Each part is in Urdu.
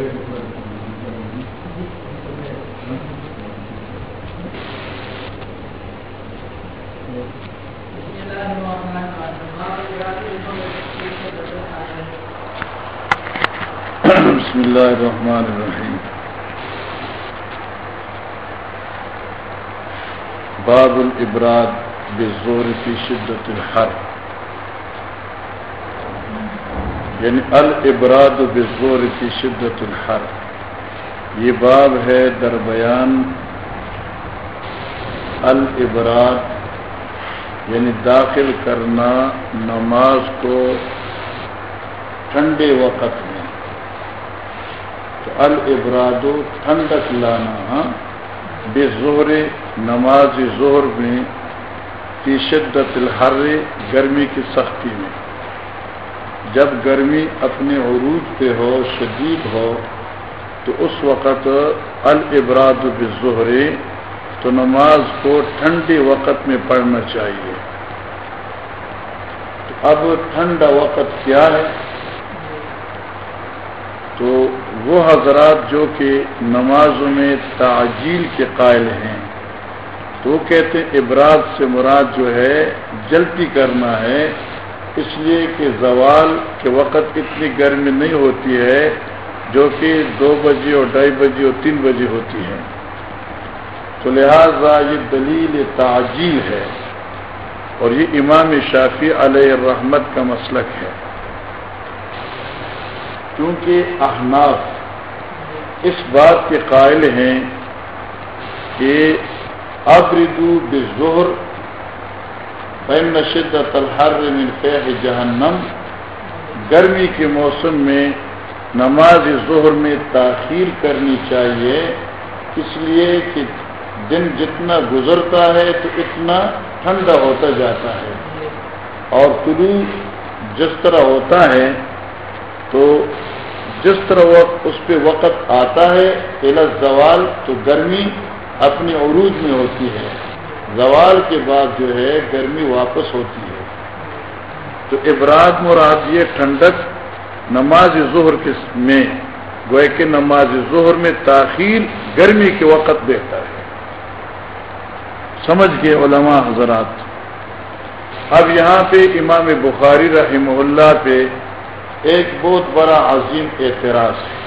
بسم الله الرحمن الرحيم باب الابراد بالزور في شدة الحر۔ یعنی الابراد بالزور في شدة الحر یہ باب ہے در بیان الابراد یعنی داخل کرنا نماز کو ٹھنڈے وقت میں تو البراد ٹھنڈک لانا ہاں؟ بے زہر نماز زہر میں کی شدت الحر، گرمی کی سختی میں جب گرمی اپنے عروج پہ ہو، شدید ہو، تو اس وقت البراد بظہر تو نماز کو ٹھنڈے وقت میں پڑھنا چاہیے۔ تو اب ٹھنڈا وقت کیا ہے؟ تو وہ حضرات جو کہ نمازوں میں تعجیل کے قائل ہیں، تو وہ کہتے ہیں ابراز سے مراد جو ہے، جلدی کرنا ہے۔ اس لیے کہ زوال کے وقت اتنی گرمی نہیں ہوتی ہے جو کہ دو بجے اور ڈھائی بجے اور تین بجے ہوتی ہے۔ تو لہذا یہ دلیل تعجیل ہے اور یہ امام شافی علیہ الرحمت کا مسلک ہے۔ کیونکہ احناف اس بات کے قائل ہیں کہ ابردو بظہر بین شدت الحر من فیح جہنم گرمی کے موسم میں نماز ظہر میں تاخیر کرنی چاہیے۔ اس لیے کہ دن جتنا گزرتا ہے تو اتنا ٹھنڈا ہوتا جاتا ہے۔ اور طلوع جس طرح ہوتا ہے تو جس طرح وقت اس پہ وقت آتا ہے زوال تو گرمی اپنی عروج میں ہوتی ہے۔ زوال کے بعد جو ہے گرمی واپس ہوتی ہے۔ تو ابراد مراد یہ ٹھنڈک نماز ظہر کے میں، گوئے کہ نماز ظہر میں تاخیر گرمی کے وقت بہتر ہے۔ سمجھ گئے علماء حضرات؟ اب یہاں پہ امام بخاری رحمہ اللہ پہ ایک بہت بڑا عظیم اعتراض ہے۔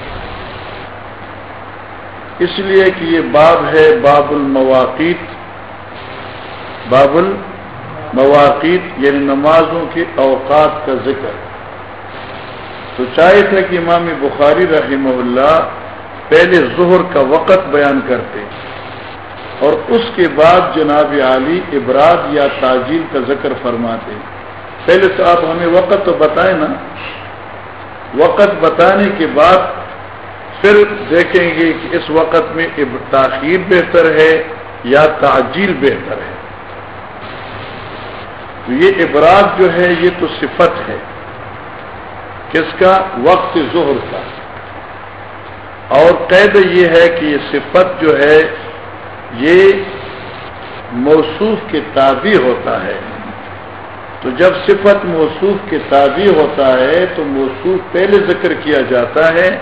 اس لیے کہ یہ باب ہے باب المواقیت۔ باب المواقیت یعنی نمازوں کے اوقات کا ذکر۔ تو چاہے تھا کہ امام بخاری رحمہ اللہ پہلے ظہر کا وقت بیان کرتے اور اس کے بعد جناب علی ابراد یا تاجیل کا ذکر فرماتے۔ پہلے تو آپ ہمیں وقت تو بتائیں نا۔ وقت بتانے کے بعد پھر دیکھیں گے کہ اس وقت میں تاخیر بہتر ہے یا تعجیل بہتر ہے۔ تو یہ ابراج جو ہے یہ تو صفت ہے۔ کس کا؟ وقت ظہر کا۔ اور قید یہ ہے کہ یہ صفت جو ہے، یہ موصوف کے تابع ہوتا ہے۔ تو جب صفت موصوف کے تابع ہوتا ہے، تو موصوف پہلے ذکر کیا جاتا ہے،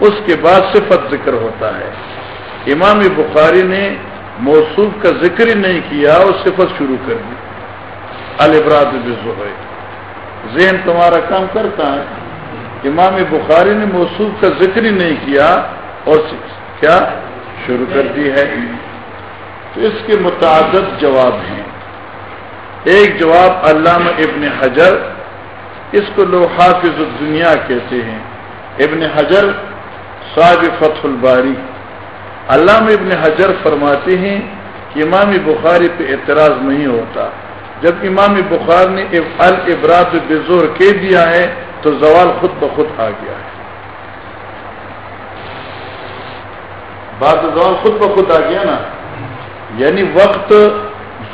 اس کے بعد صفت ذکر ہوتا ہے۔ امام بخاری نے موصوف کا ذکر ہی نہیں کیا، اور صفت شروع کر دی۔ البراد بزوئے ذہن تمہارا کام کرتا ہے امام بخاری نے موصوف کا ذکر ہی نہیں کیا اور کیا شروع کر دی ہے۔ تو اس کے متعدد جواب ہیں۔ ایک جواب علامہ ابن حجر، اس کو لوگ حافظ الدنیا کہتے ہیں۔ ابن حجر صاحب فتح الباری۔ علامہ ابن حجر فرماتے ہیں کہ امام بخاری پہ اعتراض نہیں ہوتا۔ جب امام بخار نے البراد بزور کہہ دیا ہے، تو زوال خود بخود آ گیا ہے۔ بات زوال خود بخود آ گیا نا۔ یعنی وقت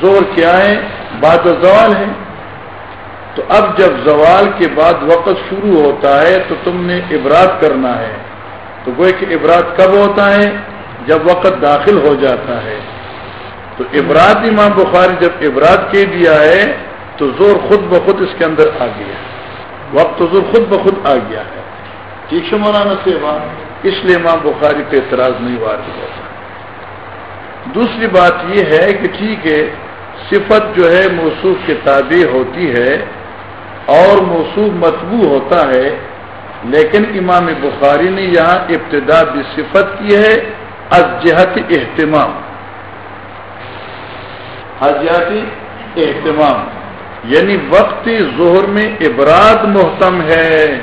زور کیا ہے، بعد زوال ہے۔ تو اب جب زوال کے بعد وقت شروع ہوتا ہے، تو تم نے ابراد کرنا ہے۔ تو گوئے کہ ابراد کب ہوتا ہے؟ جب وقت داخل ہو جاتا ہے۔ تو ابراد امام بخاری جب ابراد کے دیا ہے تو زور خود بخود اس کے اندر آ گیا وقت زور خود بخود آ گیا ہے۔ ٹھیک سے مولانا سے بات اس لیے امام بخاری پہ اعتراض نہیں وارد ہوتا دوسری بات یہ ہے کہ ٹھیک ہے صفت جو ہے موصوف کے تابع ہوتی ہے اور موصوف مطبوع ہوتا ہے لیکن امام بخاری نے یہاں ابتدا بھی صفت کی ہے ازجہت اہتمام۔ ازجہتی اہتمام یعنی وقت ظہر میں ابراد محتم ہے۔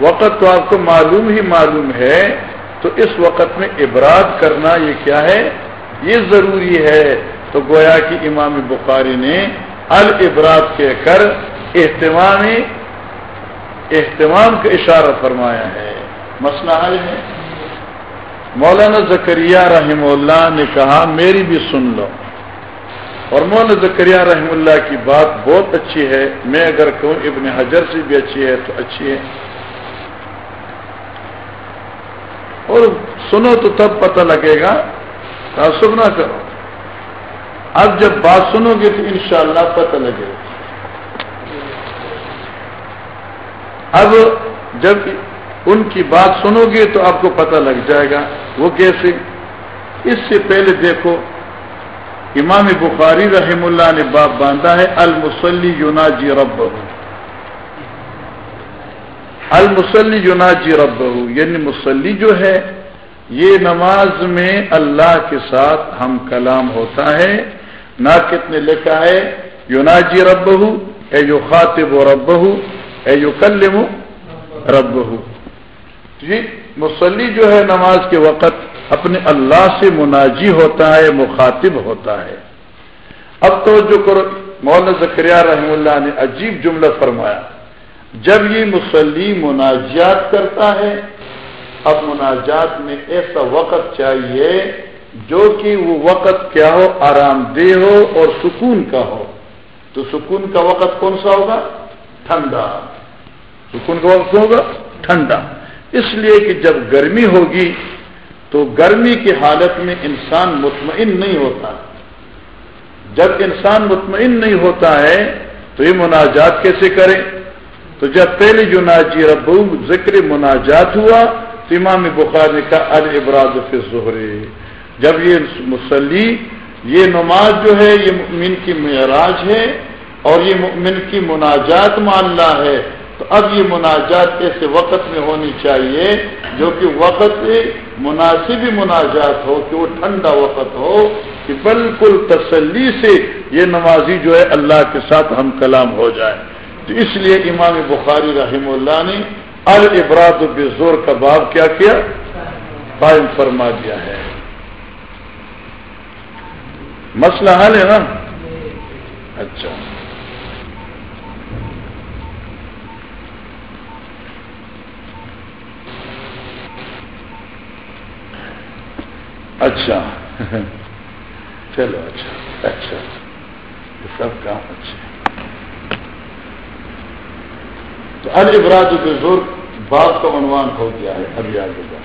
وقت تو آپ کو معلوم ہی معلوم ہے، تو اس وقت میں ابراد کرنا یہ کیا ہے؟ یہ ضروری ہے۔ تو گویا کہ امام بخاری نے البراد کہہ کر اہتمام اہتمام کا اشارہ فرمایا ہے۔ مسئلہ حل ہے۔ مولانا زکریہ رحم اللہ نے کہا، میری بھی سن لو۔ اور مولانا زکریہ رحم اللہ کی بات بہت اچھی ہے۔ میں اگر کہوں ابن حجر سے بھی اچھی ہے تو اچھی ہے۔ اور سنو تو تب پتہ لگے گا۔ تعصب نہ کرو۔ اب جب بات سنو گے تو انشاءاللہ پتہ لگے گا۔ اب جب ان کی بات سنو گے تو آپ کو پتہ لگ جائے گا۔ وہ کیسے؟ اس سے پہلے دیکھو۔ امام بخاری رحم اللہ نے باپ باندھا ہے المسلی یوناجی رب المسلی یوناجی رب یعنی مسلی جو ہے، یہ نماز میں اللہ کے ساتھ ہم کلام ہوتا ہے۔ ناقت نے لکھا ہے یوناجی رب اے یو خاطب و رب اے یو کلم رب جی مسلی جو ہے نماز کے وقت اپنے اللہ سے مناجی ہوتا ہے، مخاطب ہوتا ہے۔ اب تو جو کرو، مولانا زکریہ رحم اللہ نے عجیب جملہ فرمایا۔ جب یہ مسلی مناجات کرتا ہے، اب مناجات میں ایسا وقت چاہیے جو کہ وہ وقت کیا ہو، آرام دہ ہو اور سکون کا ہو۔ تو سکون کا وقت کون سا ہوگا؟ ٹھنڈا۔ سکون کا وقت ہوگا؟ ٹھنڈا۔ اس لیے کہ جب گرمی ہوگی تو گرمی کی حالت میں انسان مطمئن نہیں ہوتا۔ جب انسان مطمئن نہیں ہوتا ہے، تو یہ مناجات کیسے کریں؟ تو جب پہلے جو ناجی رب ذکر مناجات ہوا، تو امام بخار نے کہا البراد فی ظہرے جب یہ مسلی یہ نماز جو ہے، یہ مؤمن کی معراج ہے اور یہ مؤمن کی مناجات ماننا ہے۔ تو اب یہ مناجات ایسے وقت میں ہونی چاہیے جو کہ وقت مناسب مناجات ہو، کہ وہ ٹھنڈا وقت ہو، کہ بالکل تسلی سے یہ نمازی جو ہے اللہ کے ساتھ ہم کلام ہو جائے۔ تو اس لیے امام بخاری رحم اللہ نے البراد بزور کا باب کیا کیا؟ قائم فرما دیا ہے۔ مسئلہ حل ہے نا؟ اچھا۔ اچھا۔ چلو اچھا اچھا۔ یہ سب کام اچھا تو البراد بزور بات کا عنوان ہو گیا ہے ابھی آگے۔ جا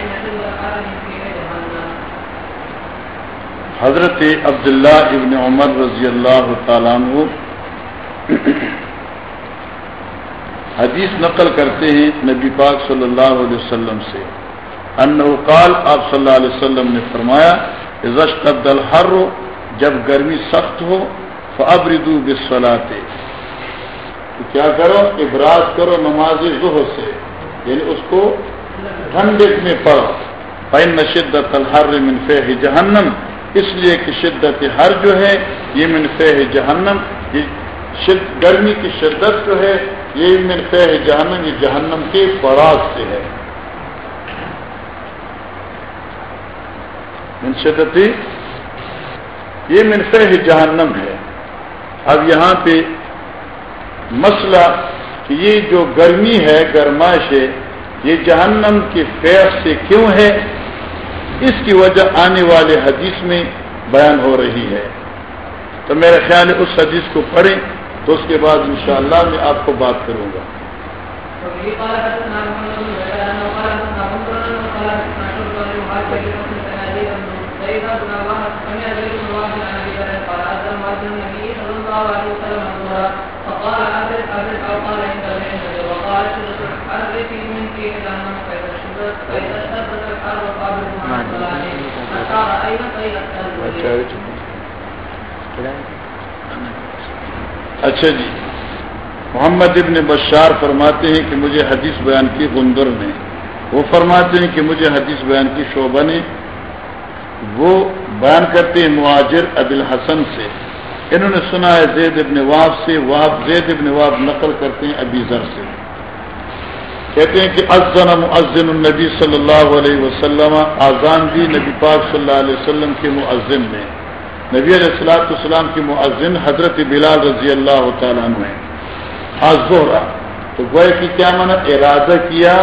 حضرت عبداللہ ابن عمر رضی اللہ تعالیٰ عنہ حدیث نقل کرتے ہیں نبی پاک صلی اللہ علیہ وسلم سے۔ ان قال، آپ صلی اللہ علیہ وسلم نے فرمایا رشت عبد جب گرمی سخت ہو فبردو بسلاتے تو کیا کرو؟ ابراز کرو نماز ظہر سے یعنی اس کو ٹھنڈے میں پڑھو۔ پین شدت الحر منف جہنم اس لیے کہ شدت ہر جو ہے، یہ منف جہنم، یہ گرمی کی شدت جو ہے، یہ منفع ہے جہنم، یہ جہنم کے فراز سے ہے۔ منشدتی یہ منفع ہے جہنم ہے۔ اب یہاں پہ مسئلہ کہ یہ جو گرمی ہے، گرمائش ہے، یہ جہنم کے فیض سے کیوں ہے؟ اس کی وجہ آنے والے حدیث میں بیان ہو رہی ہے تو میرا خیال ہے اس حدیث کو پڑھیں تو اس کے بعد انشاءاللہ میں آپ کو بات کروں گا اچھا جی۔ محمد ابن بشار فرماتے ہیں کہ مجھے حدیث بیان کی گندر نے۔ وہ فرماتے ہیں کہ مجھے حدیث بیان کی شعبہ نے۔ وہ بیان کرتے ہیں معاجر عبد الحسن سے۔ انہوں نے سنا ہے زید ابن واب سے۔ واب زید ابن واب نقل کرتے ہیں ابی ذر سے۔ کہتے ہیں کہ ازن مؤذن النبی صلی اللہ علیہ وسلم آزان دی نبی پاک صلی اللہ علیہ وسلم کے معذن نے نبی علیہ السلاۃ السلام کی معذن حضرت بلال رضی اللہ تعالیٰ نے آزورا تو گوئے کی کیا مانا ارادہ کیا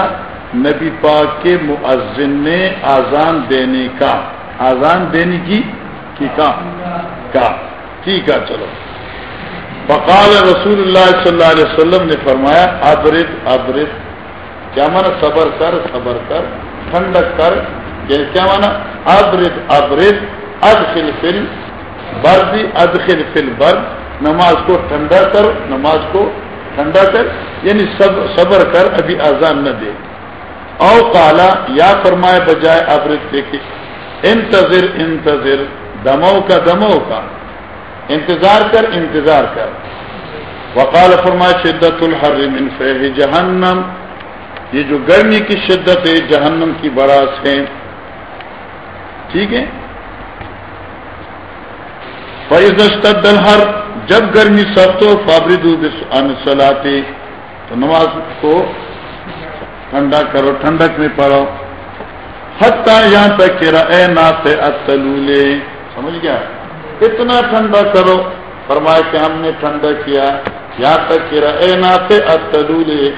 نبی پاک کے معذن نے آزان دینے کا۔ آزان دینے کی کا؟ ٹھیک ہے، چلو۔ بقال رسول اللہ صلی اللہ علیہ وسلم نے فرمایا، ابرد ابرد۔ کیا مانا صبر کر صبر کر، ٹھنڈک کر یعنی کیا مانا؟ ابرد ابرد، ادخل فل برد، ادخل فل برد، نماز کو ٹھنڈا کر، نماز کو ٹھنڈا کر یعنی صبر کر، ابھی آزان نہ دے۔ او کالا یا فرمائے بجائے ابرد دیکھے۔ انتظر انتظر دمو کا دمو کا۔ انتظار کر انتظار کر۔ وقال فرمائے شدت الحر من فہ جہنم۔ یہ جو گرمی کی شدت ہے، جہنم کی براس ہے۔ ٹھیک ہے؟ فیض الحر جب گرمی سخت ہو فابرد سلاتے تو نماز کو ٹھنڈا کرو، ٹھنڈک میں پڑھو۔ حتیٰ یہاں تک کہ اے نات اتلولے سمجھ گیا؟ اتنا ٹھنڈا کرو۔ فرمائے کہ ہم نے ٹھنڈا کیا۔ یہاں تک کہ اے نات اتلولے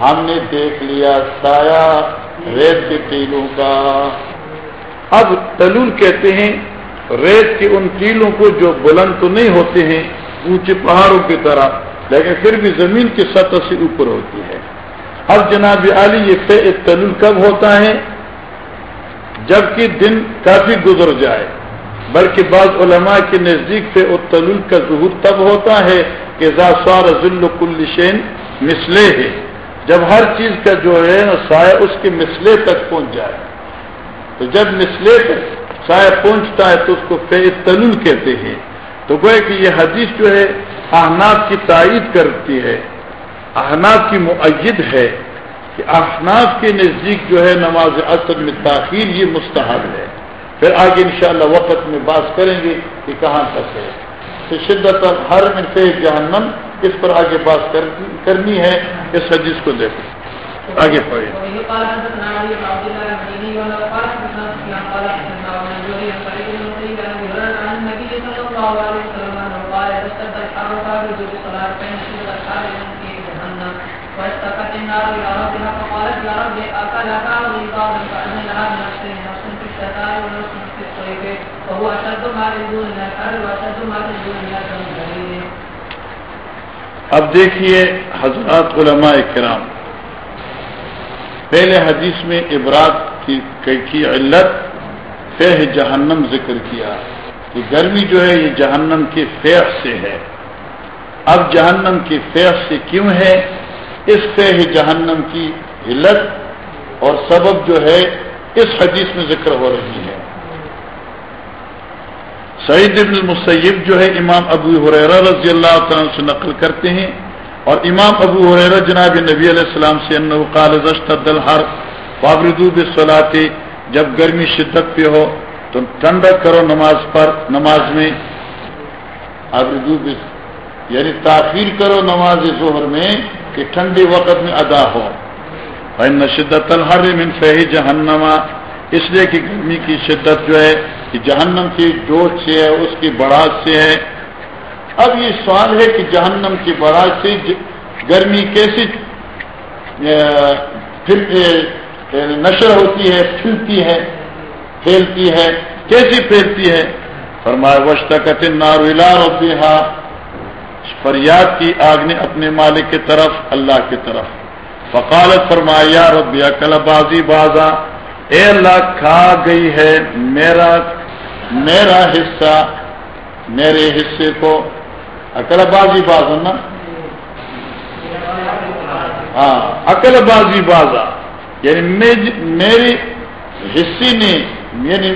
ہم نے دیکھ لیا سایہ ریت کے تیلوں کا۔ اب تلول کہتے ہیں، ریت کے ان تیلوں کو جو بلند تو نہیں ہوتے ہیں، اونچے پہاڑوں کی طرح، لیکن پھر بھی زمین کی سطح سے اوپر ہوتی ہے۔ اب جناب علی، یہ تلول کب ہوتا ہے؟ جبکہ دن کافی گزر جائے۔ بلکہ بعض علماء کے نزدیک سے تلول کا ظہور تب ہوتا ہے کہ ذاسوار ذل کل شین مسلے ہے۔ جب ہر چیز کا جو ہے سایہ اس کے مسلے تک پہنچ جائے۔ تو جب مسلے تک سایہ پہنچتا ہے تو اس کو فی تلول کہتے ہیں۔ تو گوئے کہ یہ حدیث جو ہے احناف کی تائید کرتی ہے۔ احناف کی معید ہے کہ احناف کے نزدیک جو ہے نماز اصل میں تاخیر یہ مستحب ہے۔ پھر آگے انشاءاللہ وقت میں بات کریں گے کہ کہاں تک ہے۔ تو شدت ہر میں سے جہنم اس پر آگے بات کرنی ہے، اس حدیث کو دیکھو۔ آگے۔ پڑھیں فقالت يا رب لها نفس في الشتاء ونفس في الصيف وهو أشد ما تجدون من الحر وأشد ما تجدون من اب دیکھیے حضرات علماء کرام پہلے حدیث میں عبرات کی, کی علت فہ جہنم ذکر کیا کہ گرمی جو ہے یہ جہنم کے فیح سے ہے۔ اب جہنم کی فیح سے کیوں ہے؟ اس سے ہی جہنم کی علت اور سبب جو ہے اس حدیث میں ذکر ہو رہی ہے۔ سعید ابن المسیب جو ہے امام ابو حریرہ رضی اللہ تعالیٰ سے نقل کرتے ہیں اور امام ابو حریرہ جناب نبی علیہ السلام سے قال الحر بابردو بصلاتے جب گرمی شدت پہ ہو تو ٹھنڈا کرو نماز پر، نماز میں ابردو یعنی تاخیر کرو نماز ظہر میں کہ ٹھنڈی وقت میں ادا ہو۔ شدت الحر من فہی جہنما اس لیے کہ گرمی کی شدت جو ہے کہ جہنم کی جوش سے ہے، اس کی بڑھاس سے ہے۔ اب یہ سوال ہے کہ جہنم کی بڑھاس سے گرمی کیسی پھر نشر ہوتی ہے پھیلتی ہے پھیلتی ہے، کیسی پھیلتی ہے؟ فرمائے وشتقت نارولا روپی فریاد کی آگ نے اپنے مالک کی طرف، اللہ کی طرف۔ فقالت، فرمایا ربیا کل بازی بازا۔ اے اللہ، کھا گئی ہے میرا میرا حصہ، میرے حصے کو۔ اکل بازی باز نا؟ ہاں عقل بازی بازا۔ یعنی میری حصے نے یعنی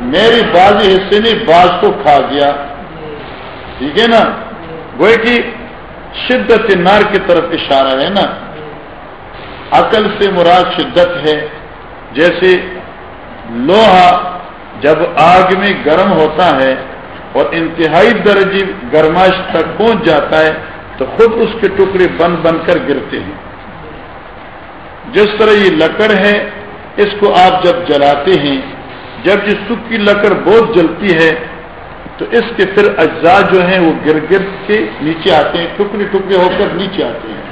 میری بازی حصے نے باز کو کھا دیا۔ ٹھیک ہے نا؟ وہ کہ شدت نار کی طرف اشارہ ہے نا؟ عقل سے مراد شدت ہے۔ جیسے لوہا جب آگ میں گرم ہوتا ہے اور انتہائی درجی گرماش تک پہنچ جاتا ہے، تو خود اس کے ٹکڑے بن بن کر گرتے ہیں۔ جس طرح یہ لکڑ ہے، اس کو آپ جب جلاتے ہیں، جب یہ سکھ کی لکڑ بہت جلتی ہے، تو اس کے پھر اجزاء جو ہیں وہ گر گر کے نیچے آتے ہیں، ٹکڑے ٹکڑے ہو کر نیچے آتے ہیں۔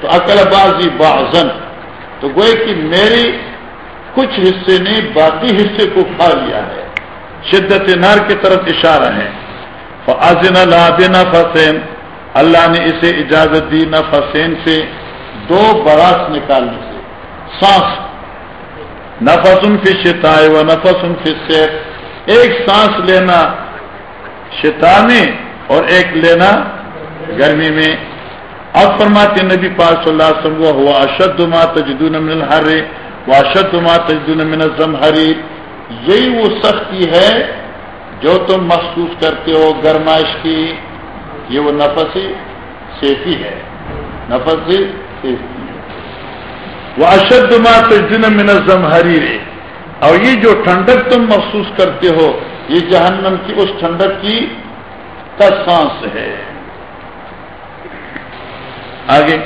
تو عقل بازی بازن، تو گوئے کہ میری کچھ حصے نے باقی حصے کو کھا لیا ہے۔ شدت نار کی طرف اشارہ ہے۔ فضن اللہ فسین اللہ نے اسے اجازت دی نہ فسین سے دو براس نکالنے سے۔ سانس۔ نفس ان کی شتائے و نفس ان کی ایک سانس لینا شتا میں اور ایک لینا گرمی میں۔ اب فرماتے نبی پاک صلی اللہ علیہ وسلم ہوا اشد ما تجدون من الحر۔ و اشد ما تجدون من الزمحری، یہی وہ سختی ہے جو تم محسوس کرتے ہو، گرمائش کی، یہ وہ نفس سیفی ہے۔ نفس سیفی ہے۔ وہ اشد ما تجدون من الزمحری، اور یہ جو ٹھنڈک تم محسوس کرتے ہو، یہ جہنم کی، اس ٹھنڈک کی کا سانس ہے۔ آگے۔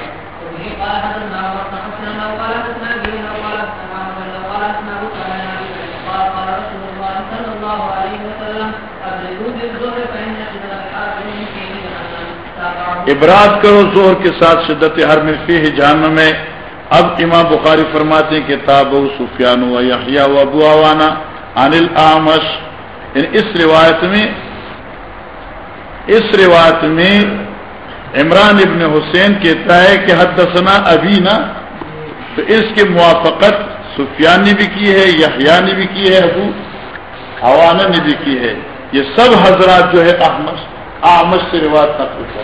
ابراد کرو زور کے ساتھ شدت ہر میں فی جہنم میں۔ اب امام بخاری فرماتے ہیں کتاب سفیان و یحییٰ و ابو آوانا انل آمش یعنی اس روایت میں اس روایت میں عمران ابن حسین کہتا ہے کہ حد دسنا ابھی نا تو اس کی موافقت سفیان نے بھی کی ہے، یحییٰ نے بھی کی ہے، ابو حوانا نے بھی کی ہے۔ یہ سب حضرات جو ہے احمد احمد سے روایت کا پوچھا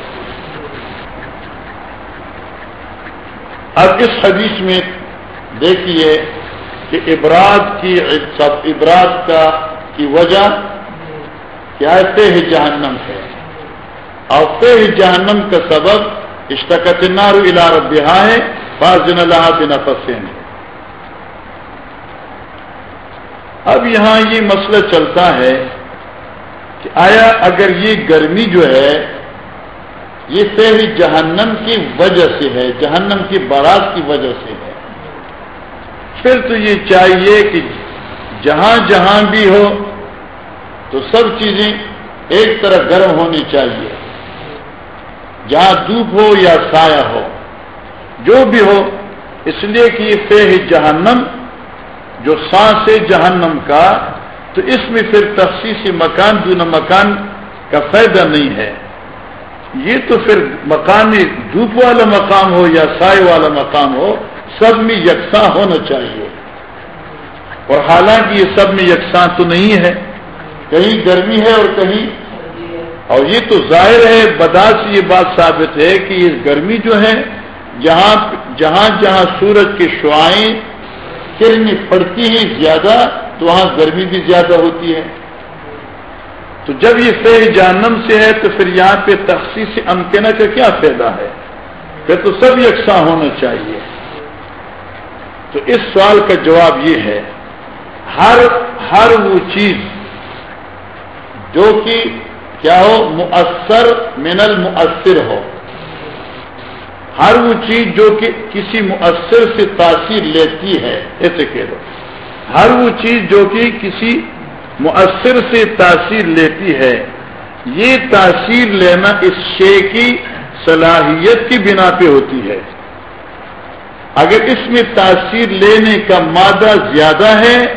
اب اس حدیث میں دیکھیے کہ ابراد کی ابراد کا کی وجہ کیا ہے؟ جہنم ہے۔ اور فہ جہنم کا سبب اشتقت نارو الا ربہا ہے فاضن اللہ بن فسین ہے اب یہاں یہ مسئلہ چلتا ہے کہ آیا اگر یہ گرمی جو ہے یہ فہ جہنم کی وجہ سے ہے، جہنم کی بارات کی وجہ سے ہے۔ پھر تو یہ چاہیے کہ جہاں جہاں بھی ہو، تو سب چیزیں ایک طرح گرم ہونی چاہیے۔ جہاں دھوپ ہو یا سایہ ہو، جو بھی ہو، اس لیے کہ یہ فہ جہنم جو سانس ہے جہنم کا، تو اس میں پھر تخصیصی مکان دون مکان کا فائدہ نہیں ہے۔ یہ تو پھر مکانی دھوپ والا مقام ہو یا سائے والا مقام ہو، سب میں یکساں ہونا چاہیے۔ اور حالانکہ یہ سب میں یکساں تو نہیں ہے، کہیں گرمی ہے اور کہیں اور یہ تو ظاہر ہے، بدا سے یہ بات ثابت ہے کہ یہ گرمی جو ہے جہاں جہاں جہاں سورج کی شعائیں کرنی پڑتی ہیں زیادہ، تو وہاں گرمی بھی زیادہ ہوتی ہے۔ تو جب یہ فہ جہنم سے ہے تو پھر یہاں پہ تخصیص امکنہ کا کیا فائدہ ہے؟ پھر تو سب یکساں ہونا چاہیے۔ تو اس سوال کا جواب یہ ہے، ہر ہر وہ چیز جو کہ کیا ہو، مؤثر، من المؤثر ہو، ہر وہ چیز جو کہ کسی مؤثر سے تاثیر لیتی ہے ایسے کہہ دو ہر وہ چیز جو کہ کسی مؤثر سے تاثیر لیتی ہے۔ یہ تاثیر لینا اس شے کی صلاحیت کی بنا پہ ہوتی ہے۔ اگر اس میں تاثیر لینے کا مادہ زیادہ ہے،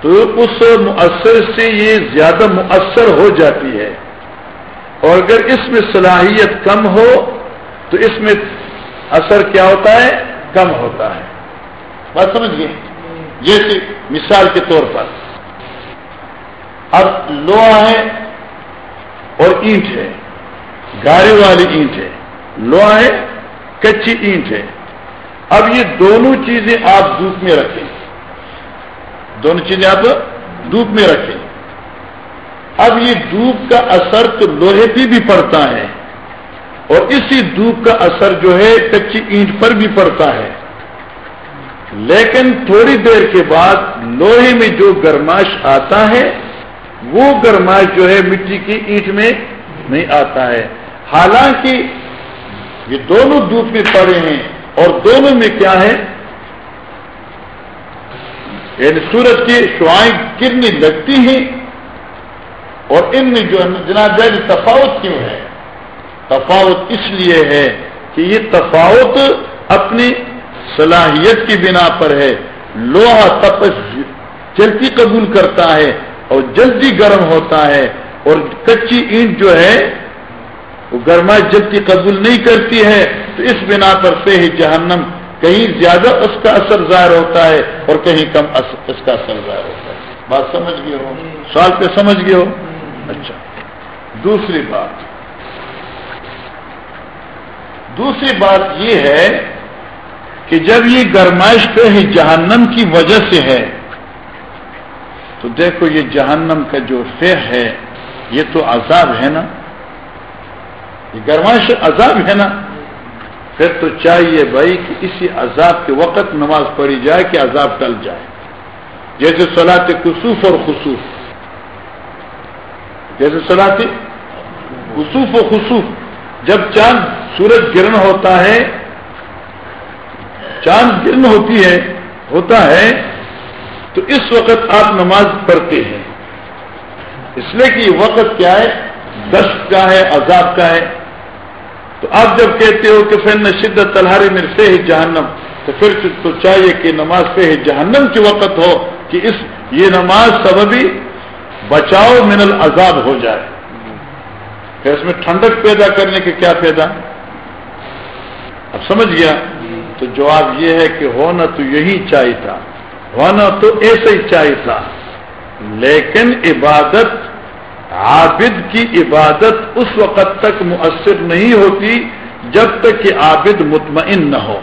تو اس مؤثر سے یہ زیادہ مؤثر ہو جاتی ہے۔ اور اگر اس میں صلاحیت کم ہو، تو اس میں اثر کیا ہوتا ہے؟ کم ہوتا ہے۔ بات سمجھ گئے؟ جیسے مثال کے طور پر۔ اب لوہا ہے اور اینٹ ہے۔ گاڑی والی اینٹ ہے۔ لوہا ہے، کچی اینٹ ہے۔ اب یہ دونوں چیزیں آپ دھوپ میں رکھیں۔ دونوں چیزیں آپ دھوپ میں رکھیں۔ اب یہ دھوپ کا اثر تو لوہے پہ بھی پڑتا ہے۔ اور اسی دھوپ کا اثر جو ہے، کچی اینٹ پر بھی پڑتا ہے۔ لیکن تھوڑی دیر کے بعد لوہے میں جو گرماش آتا ہے وہ گرماش جو ہے مٹی کی اینٹ میں نہیں آتا ہے۔ حالانکہ یہ دونوں دھوپ میں پڑے ہیں اور دونوں میں کیا ہے؟ یعنی سورج کی شعائیں گرنے لگتی ہیں اور ان میں جو جناب تفاوت کیوں ہے؟ تفاوت اس لیے ہے کہ یہ تفاوت اپنی صلاحیت کی بنا پر ہے۔ لوہا تپس جلدی قبول کرتا ہے۔ اور جلدی گرم ہوتا ہے اور کچی اینٹ جو ہے، وہ گرما جلدی قبول نہیں کرتی ہے، تو اس بنا پر سے ہی جہنم کہیں زیادہ اس کا اثر ظاہر ہوتا ہے اور کہیں کم اس کا اثر ظاہر ہوتا ہے۔ بات سمجھ گئے ہو؟ سوال پہ سمجھ گئے ہو؟ اچھا۔ دوسری بات۔ دوسری بات یہ ہے کہ جب یہ گرمائش کہیں جہنم کی وجہ سے ہے تو دیکھو یہ جہنم کا جو فہ ہے، یہ تو عذاب ہے نا؟ یہ گرمائش عذاب ہے نا؟ پھر تو چاہیے بھائی کہ اسی عذاب کے وقت نماز پڑھی جائے کہ عذاب ٹل جائے۔ جیسے سلاط کسوف اور خصوف جیسے سلاط خصوف و خصوف جب چاند سورج گرن ہوتا ہے، چاند گرن ہوتی ہے، ہوتا ہے تو اس وقت آپ نماز پڑھتے ہیں۔ اس لیے کہ یہ وقت کیا ہے؟ دست کا ہے، عذاب کا ہے۔ تو آپ جب کہتے ہو کہ پھر نہ شدت تلہاری میں سے ہی جہنم تو پھر تو چاہیے کہ نماز سے ہی جہنم کے وقت ہو کہ اس، یہ نماز سببی بچاؤ من العذاب ہو جائے۔ پھر اس میں ٹھنڈک پیدا کرنے کے کیا پیدا؟ اب سمجھ گیا؟ تو جواب یہ ہے کہ ہونا تو یہی چاہیے تھا۔ ہونا تو ایسا ہی چاہیے تھا۔ لیکن عبادت، عابد کی عبادت اس وقت تک مؤثر نہیں ہوتی جب تک کہ عابد مطمئن نہ ہو۔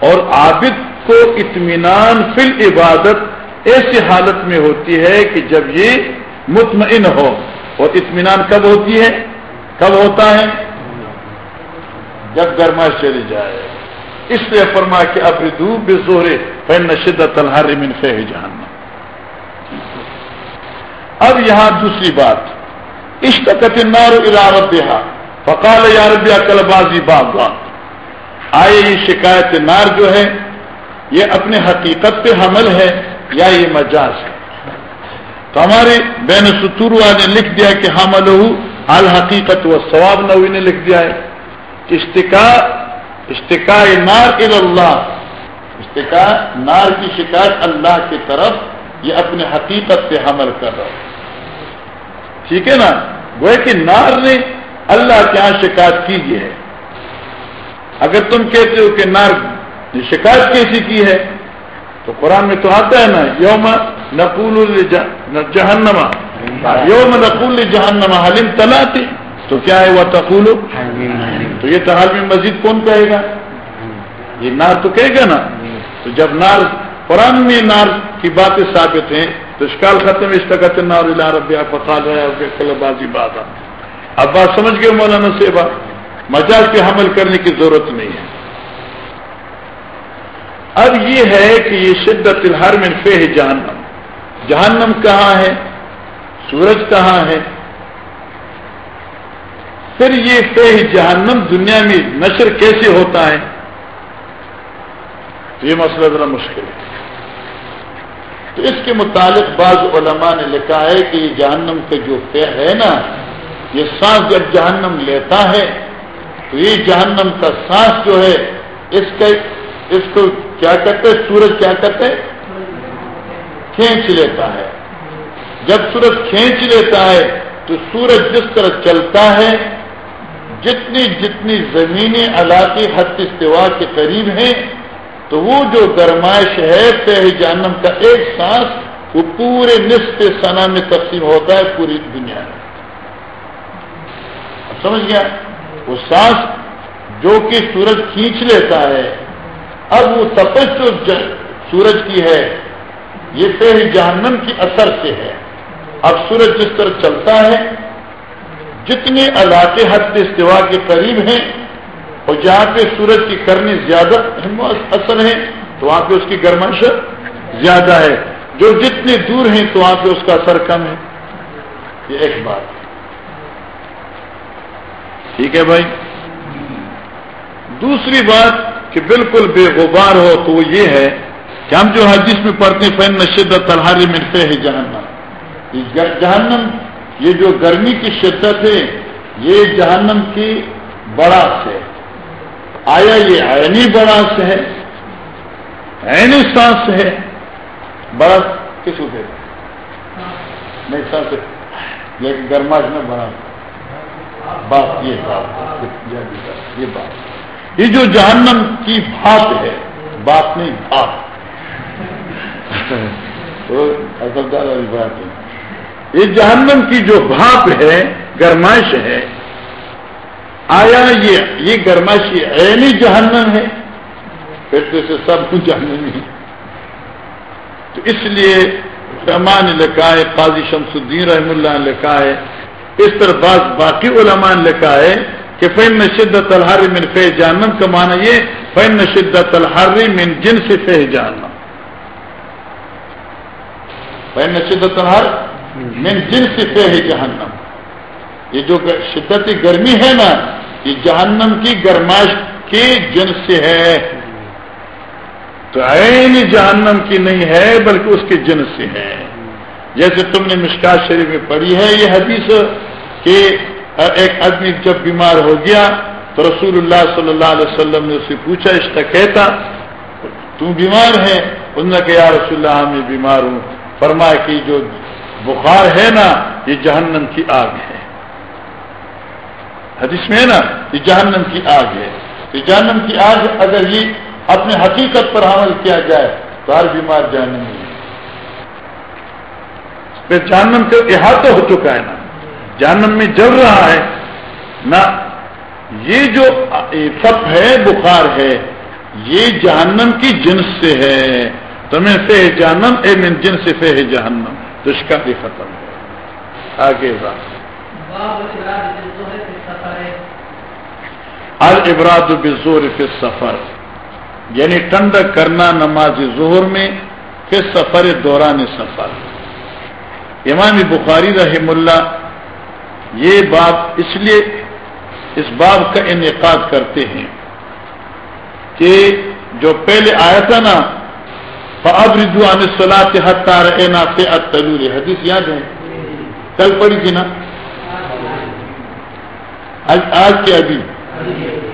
اور عابد کو اطمینان فل عبادت ایسی حالت میں ہوتی ہے کہ جب یہ مطمئن ہو۔ اور اطمینان کب ہوتی ہے؟ کب ہوتا ہے؟ جب گرما چلی جائے۔ اس لیے فرما کہ اب ردو بے زورے پہن شدت الحر من فہ جہنم۔ اب یہاں دوسری بات۔ اشتقت نار ارارت دہا فقال یاربیا کل بازی باب آئے یہ شکایت نار جو ہے، یہ اپنے حقیقت پہ حمل ہے یا یہ مجاز ہے؟ تو ہمارے بین ستوروا نے لکھ دیا کہ حمل الحقیقت و ثواب نوی نے لکھ دیا ہے۔ اشتقا اشتقا نار اللہ اشتقا نار کی شکایت اللہ کی طرف، یہ اپنے حقیقت پہ حمل کر رہا ٹھیک ہے نا؟ وہ کہ نار نے اللہ کے یہاں شکایت کی ہے۔ اگر تم کہتے ہو کہ نار نے شکایت کیسی کی ہے، تو قرآن میں تو آتا ہے نا، یوم نقول جہنما یوم نقول جہنما حلیم تلا تو کیا ہے وہ تقول تو یہ تحال میں مزید کون کہے گا؟ یہ نار تو کہے گا نا؟ تو جب نار قرآن میں نار کی باتیں ثابت ہیں، تو اشکال ختم اس طرح نار رب ہے کل بازی بات اب بات سمجھ گئے مولانا سے بات مجاز پہ حمل کرنے کی ضرورت نہیں ہے۔ اب یہ ہے کہ یہ شدت الحر میں فہ جہنم۔ جہنم کہاں ہے؟ سورج کہاں ہے؟ پھر یہ فہ جہنم، دنیا میں نشر کیسے ہوتا ہے؟ یہ مسئلہ ذرا مشکل ہے۔ تو اس کے متعلق بعض علماء نے لکھا ہے کہ یہ جہنم کا جو فہ ہے نا، یہ سانس جب جہنم لیتا ہے، تو یہ جہنم کا سانس جو ہے، اس کا اس کو کیا کہتے سورج کیا کہتے کھینچ لیتا ہے۔ جب سورج کھینچ لیتا ہے، تو سورج جس طرح چلتا ہے جتنی جتنی زمینیں علاقے حد استوا کے قریب ہیں، تو وہ جو گرمائش ہے پہ جہنم کا ایک سانس، وہ پورے نصف سنا میں تقسیم ہوتا ہے پوری دنیا میں۔ سمجھ گیا؟ وہ سانس جو کہ سورج کھینچ لیتا ہے۔ اب وہ تپس جو سورج کی ہے، یہ پہلی جہنم کی اثر سے ہے۔ اب سورج جس طرح چلتا ہے جتنے علاقے حد استوا کے قریب ہیں اور جہاں پہ سورج کی کرنی زیادہ اثر ہے تو وہاں پہ اس کی گرمائش زیادہ ہے۔ جو جتنے دور ہیں، تو وہاں پہ اس کا اثر کم ہے۔ یہ ایک بات۔ ٹھیک ہے بھائی۔ دوسری بات کہ بالکل بے غبار ہو تو وہ یہ ہے کہ ہم جو حدیث میں پڑھتے ہیں فین شدت تلہاری ملتے ہیں جہنم جہنم یہ جو گرمی کی شدت ہے یہ جہنم کی بڑا سے آیا یہ عینی بڑا سے ہے؟ عینی سانس ہے؟ بڑا کس کو نہیں، سانس لیکن گرماش میں بڑا۔ بات یہ بات یہ بات یہ جو جہنم کی بات ہے، بات نہیں بات بات ہے۔ یہ جہنم کی جو بھاپ ہے، گرمائش ہے۔ آیا یہ یہ گرمائش عینی جہنم ہے۔ پھر تو سب کچھ جہنم ہے تو اس لیے رحمان لکھا ہے، قاضی شمس الدین رحم اللہ نے لکھا ہے، اس طرح بعض باقی علماء نے لکھا ہے کہ فین شدت الحر من فہ جہنم کا معنی یہ فین شدت الحر من جن سے فہ جہنم فین شدت الحر من جن سے فہ جہنم۔ یہ جو شدت گرمی ہے نا، یہ جہنم کی گرمائش کے جن سے ہے۔ تو عین جہنم کی نہیں ہے، بلکہ اس کے جن سے ہے۔ جیسے تم نے مشکات شریف میں پڑھی ہے، یہ حدیث کہ ایک آدمی جب بیمار ہو گیا، تو رسول اللہ صلی اللہ علیہ وسلم نے اسے پوچھا، اس کہتا تم بیمار ہے؟ انہوں نے کہا رسول اللہ، میں بیمار ہوں۔ فرمایا کہ جو بخار ہے نا، یہ جہنم کی آگ ہے۔ حدیث میں ہے نا، یہ جہنم کی آگ ہے۔ یہ جہنم کی آگ اگر یہ اپنے حقیقت پر عمل کیا جائے، تو ہر بیمار جہنم ہے۔ پھر جہنم کا احاطہ ہو چکا ہے نا۔ جہنم میں جل رہا ہے نہ یہ جو سب ہے، بخار ہے، یہ جہنم کی جنس سے ہے۔ تمہیں فہ جہنم، اے من جن سے فہ جہنم۔ تو بھی ختم ہے آگے بات۔ البراد بزور فی سفر یعنی ٹنڈ کرنا نماز ظہر میں پھر سفر دوران سفر۔ امام بخاری رحم اللہ یہ بات اس لیے اس بات کا انعقاد کرتے ہیں کہ جو پہلے آیا تھا نا فب ردوان صلاح سے ہتار اے نا سے اتلول حدیث یاد ہے؟ کل پڑی تھی نا؟ آج آج کے ابھی۔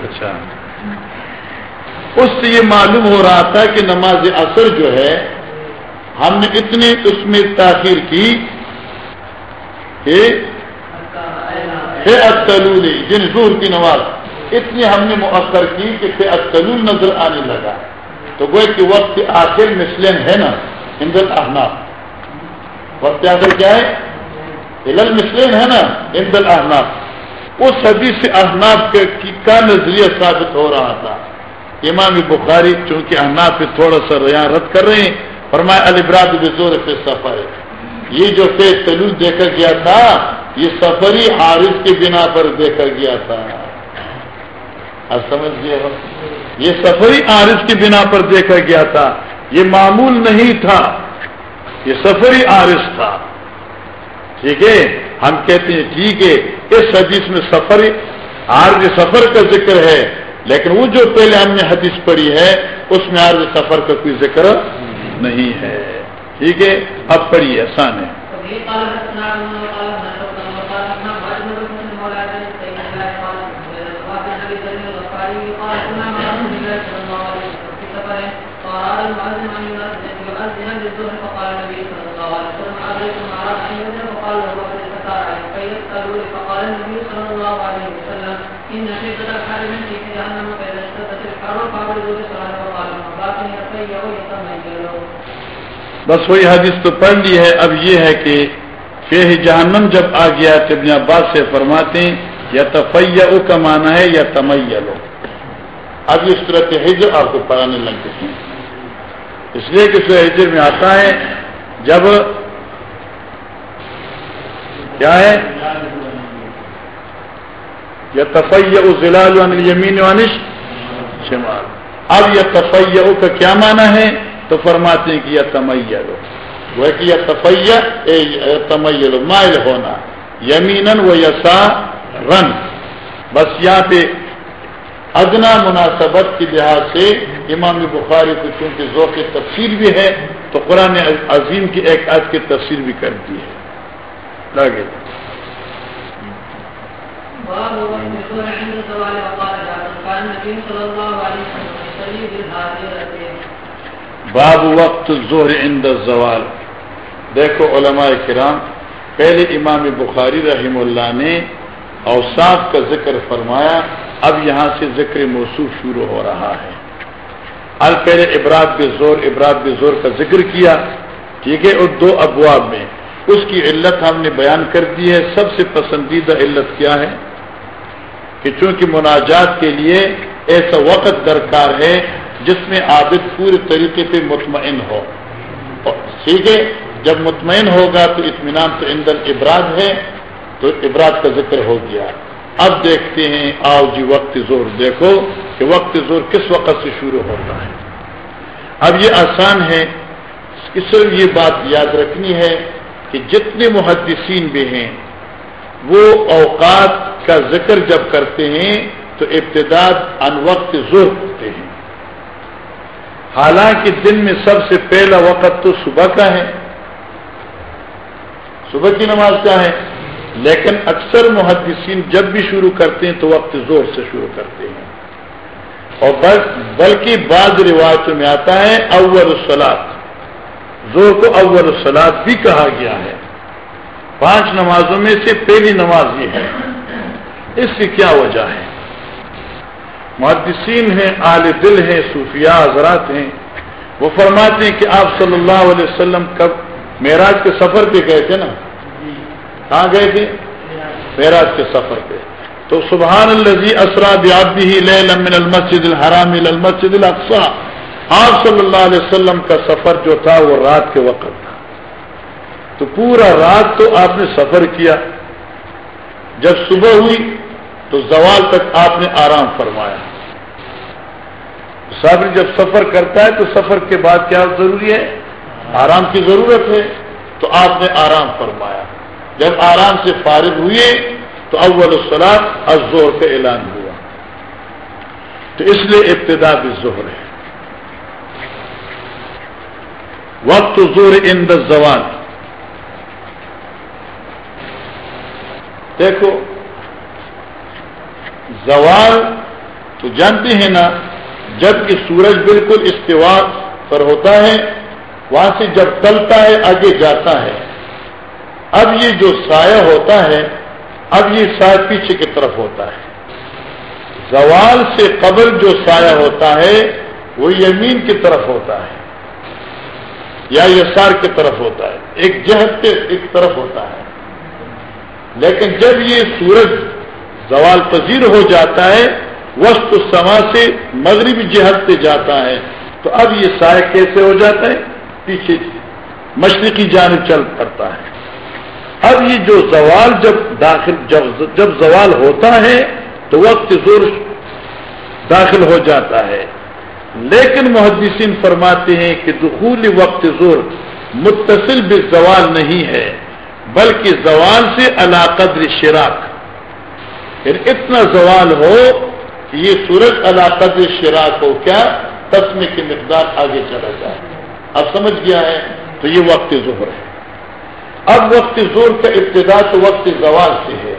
اچھا۔ اس سے یہ معلوم ہو رہا تھا کہ نماز اثر جو ہے ہم نے اتنی اس میں تاخیر کی کہ اختلول جن زور کی نماز اتنی ہم نے مؤثر کی کہ پھر اختلول نظر آنے لگا۔ تو وہ کہ وقت آخر مسلم ہے نا اندر احناف۔ وقت آخر کیا ہے؟ علل مسلم ہے نا اندر احناف اس حدیث سے احناف کا نظریہ ثابت ہو رہا تھا؟ امام بخاری چونکہ احناف پہ تھوڑا سا ریاں رد کر رہے ہیں، فرمایا علی براد بزور پہ سفر یہ جو پہ تلو دیکھا گیا تھا، یہ سفری عارض کی بنا پر دیکھا گیا تھا۔ اب سمجھ گیا؟ یہ سفری عارض کی بنا پر دیکھا گیا تھا۔ یہ معمول نہیں تھا۔ یہ سفری عارض تھا۔ ٹھیک ہے؟ ہم کہتے ہیں ٹھیک ہے، اس حدیث میں سفری عارض سفر کا ذکر ہے، لیکن وہ جو پہلے ہم نے حدیث پڑھی ہے، اس میں عارض سفر کا کوئی ذکر نہیں ہے۔ ٹھیک ہے؟ اب پڑھیے، آسان ہے۔ بس وہی حدیث تو پڑھ لی ہے۔ اب یہ ہے کہ فیح جہنم جب آ گیا تو ابن عباس سے فرماتے ہیں یا تفیہ کا معنی ہے یا تمیلو. اب اس طرح کے حجر آپ کو پڑھانے لگتے ہیں اس لیے کہ سو حجر میں آتا ہے، جب کیا ہے؟ یا تفیہ ضلع یمین وانش شمال۔ اب یہ تفیہ کا کیا مانا ہے؟ تو فرماتے ہیں کہ یہ تمیا لو وہ کہ یہ تفیہ تمیہ لو مائل ہونا۔ یمین و یسا رن بس یہاں پہ ادنا مناسبت کے لحاظ سے امام بخاری کو چونکہ ذوق تفسیر بھی ہے تو قرآن عظیم کی ایک عد کی تفسیر بھی کرتی ہے۔ لگے باب وقت زہر عند الزوال۔ دیکھو علماء کرام پہلے امام بخاری رحم اللہ نے اوصاف کا ذکر فرمایا، اب یہاں سے ذکر موصوف شروع ہو رہا ہے۔ ال پہلے ابراد بے زور، ابراد بے زور کا ذکر کیا۔ ٹھیک ہے، اور دو ابواب میں۔ اس کی علت ہم نے بیان کر دی ہے۔ سب سے پسندیدہ علت کیا ہے؟ کہ چونکہ مناجات کے لیے ایسا وقت درکار ہے جس میں عابد پورے طریقے پہ مطمئن ہو۔ ٹھیک ہے، جب مطمئن ہوگا تو اطمینان تو اندر ابراد ہے۔ تو ابراد کا ذکر ہو گیا۔ اب دیکھتے ہیں آؤ جی وقت زور دیکھو کہ وقت زور کس وقت سے شروع ہوتا ہے۔ اب یہ آسان ہے، اس سے یہ بات یاد رکھنی ہے کہ جتنے محدثین بھی ہیں، وہ اوقات کا ذکر جب کرتے ہیں تو ابتداد ان وقت زور ہوتے ہیں۔ حالانکہ دن میں سب سے پہلا وقت تو صبح کا ہے۔ صبح کی نماز کیا ہے؟ لیکن اکثر محدثین جب بھی شروع کرتے ہیں تو وقت زور سے شروع کرتے ہیں۔ اور بلکہ بعض روایتوں میں آتا ہے، اول السلاد زور کو اول السلاد بھی کہا گیا ہے۔ پانچ نمازوں میں سے پہلی نماز یہ ہے۔ اس کی کیا وجہ ہے؟ محدثین ہیں آل دل ہیں، صوفیاء، حضرات ہیں۔ وہ فرماتے ہیں کہ آپ صلی اللہ علیہ وسلم کب معراج کے سفر پہ گئے تھے نا۔ کہاں گئے تھے؟ معراج کے سفر پہ۔ تو سبحان الزی اسرا بیابی من المسد الحرام المسد الاقصا آپ صلی اللہ علیہ وسلم کا سفر جو تھا وہ رات کے وقت تھا۔ تو پورا رات تو آپ نے سفر کیا۔ جب صبح ہوئی تو زوال تک آپ نے آرام فرمایا۔ صابری جب سفر کرتا ہے تو سفر کے بعد کیا ضروری ہے؟ آرام کی ضرورت ہے۔ تو آپ نے آرام فرمایا۔ جب آرام سے فارغ ہوئے تو اول السلام ازور کا اعلان ہوا۔ تو اس لیے ابتدا بھی زہر ہے۔ وقت زور ان د زوان دیکھو، زوال تو جانتے ہیں نا، جبکہ سورج بالکل استوا پر ہوتا ہے، وہاں سے جب چلتا ہے، آگے جاتا ہے۔ اب یہ جو سایہ ہوتا ہے، اب یہ سایہ پیچھے کی طرف ہوتا ہے۔ زوال سے قبل جو سایہ ہوتا ہے، وہ یمین کی طرف ہوتا ہے۔ یا یسار کی طرف ہوتا ہے۔ ایک جہد کے ایک طرف ہوتا ہے۔ لیکن جب یہ سورج زوال پذیر ہو جاتا ہے، وسط سما سے مغربی جہد سے جاتا ہے، تو اب یہ سایہ کیسے ہو جاتا ہے؟ پیچھے مشرقی جانب چل پڑتا ہے۔ اب یہ جو زوال جب داخل جب جب زوال ہوتا ہے تو وقت زور داخل ہو جاتا ہے۔ لیکن محدثین فرماتے ہیں کہ دخول وقت زور متصل بھی زوال نہیں ہے، بلکہ زوال سے علاقدر شراک۔ پھر اتنا زوال ہو کہ یہ سورج علاقدر شراک ہو کیا، تسمے کی مقدار آگے چلا جائے۔ اب سمجھ گیا ہے تو یہ وقت ظہر ہے۔ اب وقت زور کا ابتدا تو وقت زوال سے ہے۔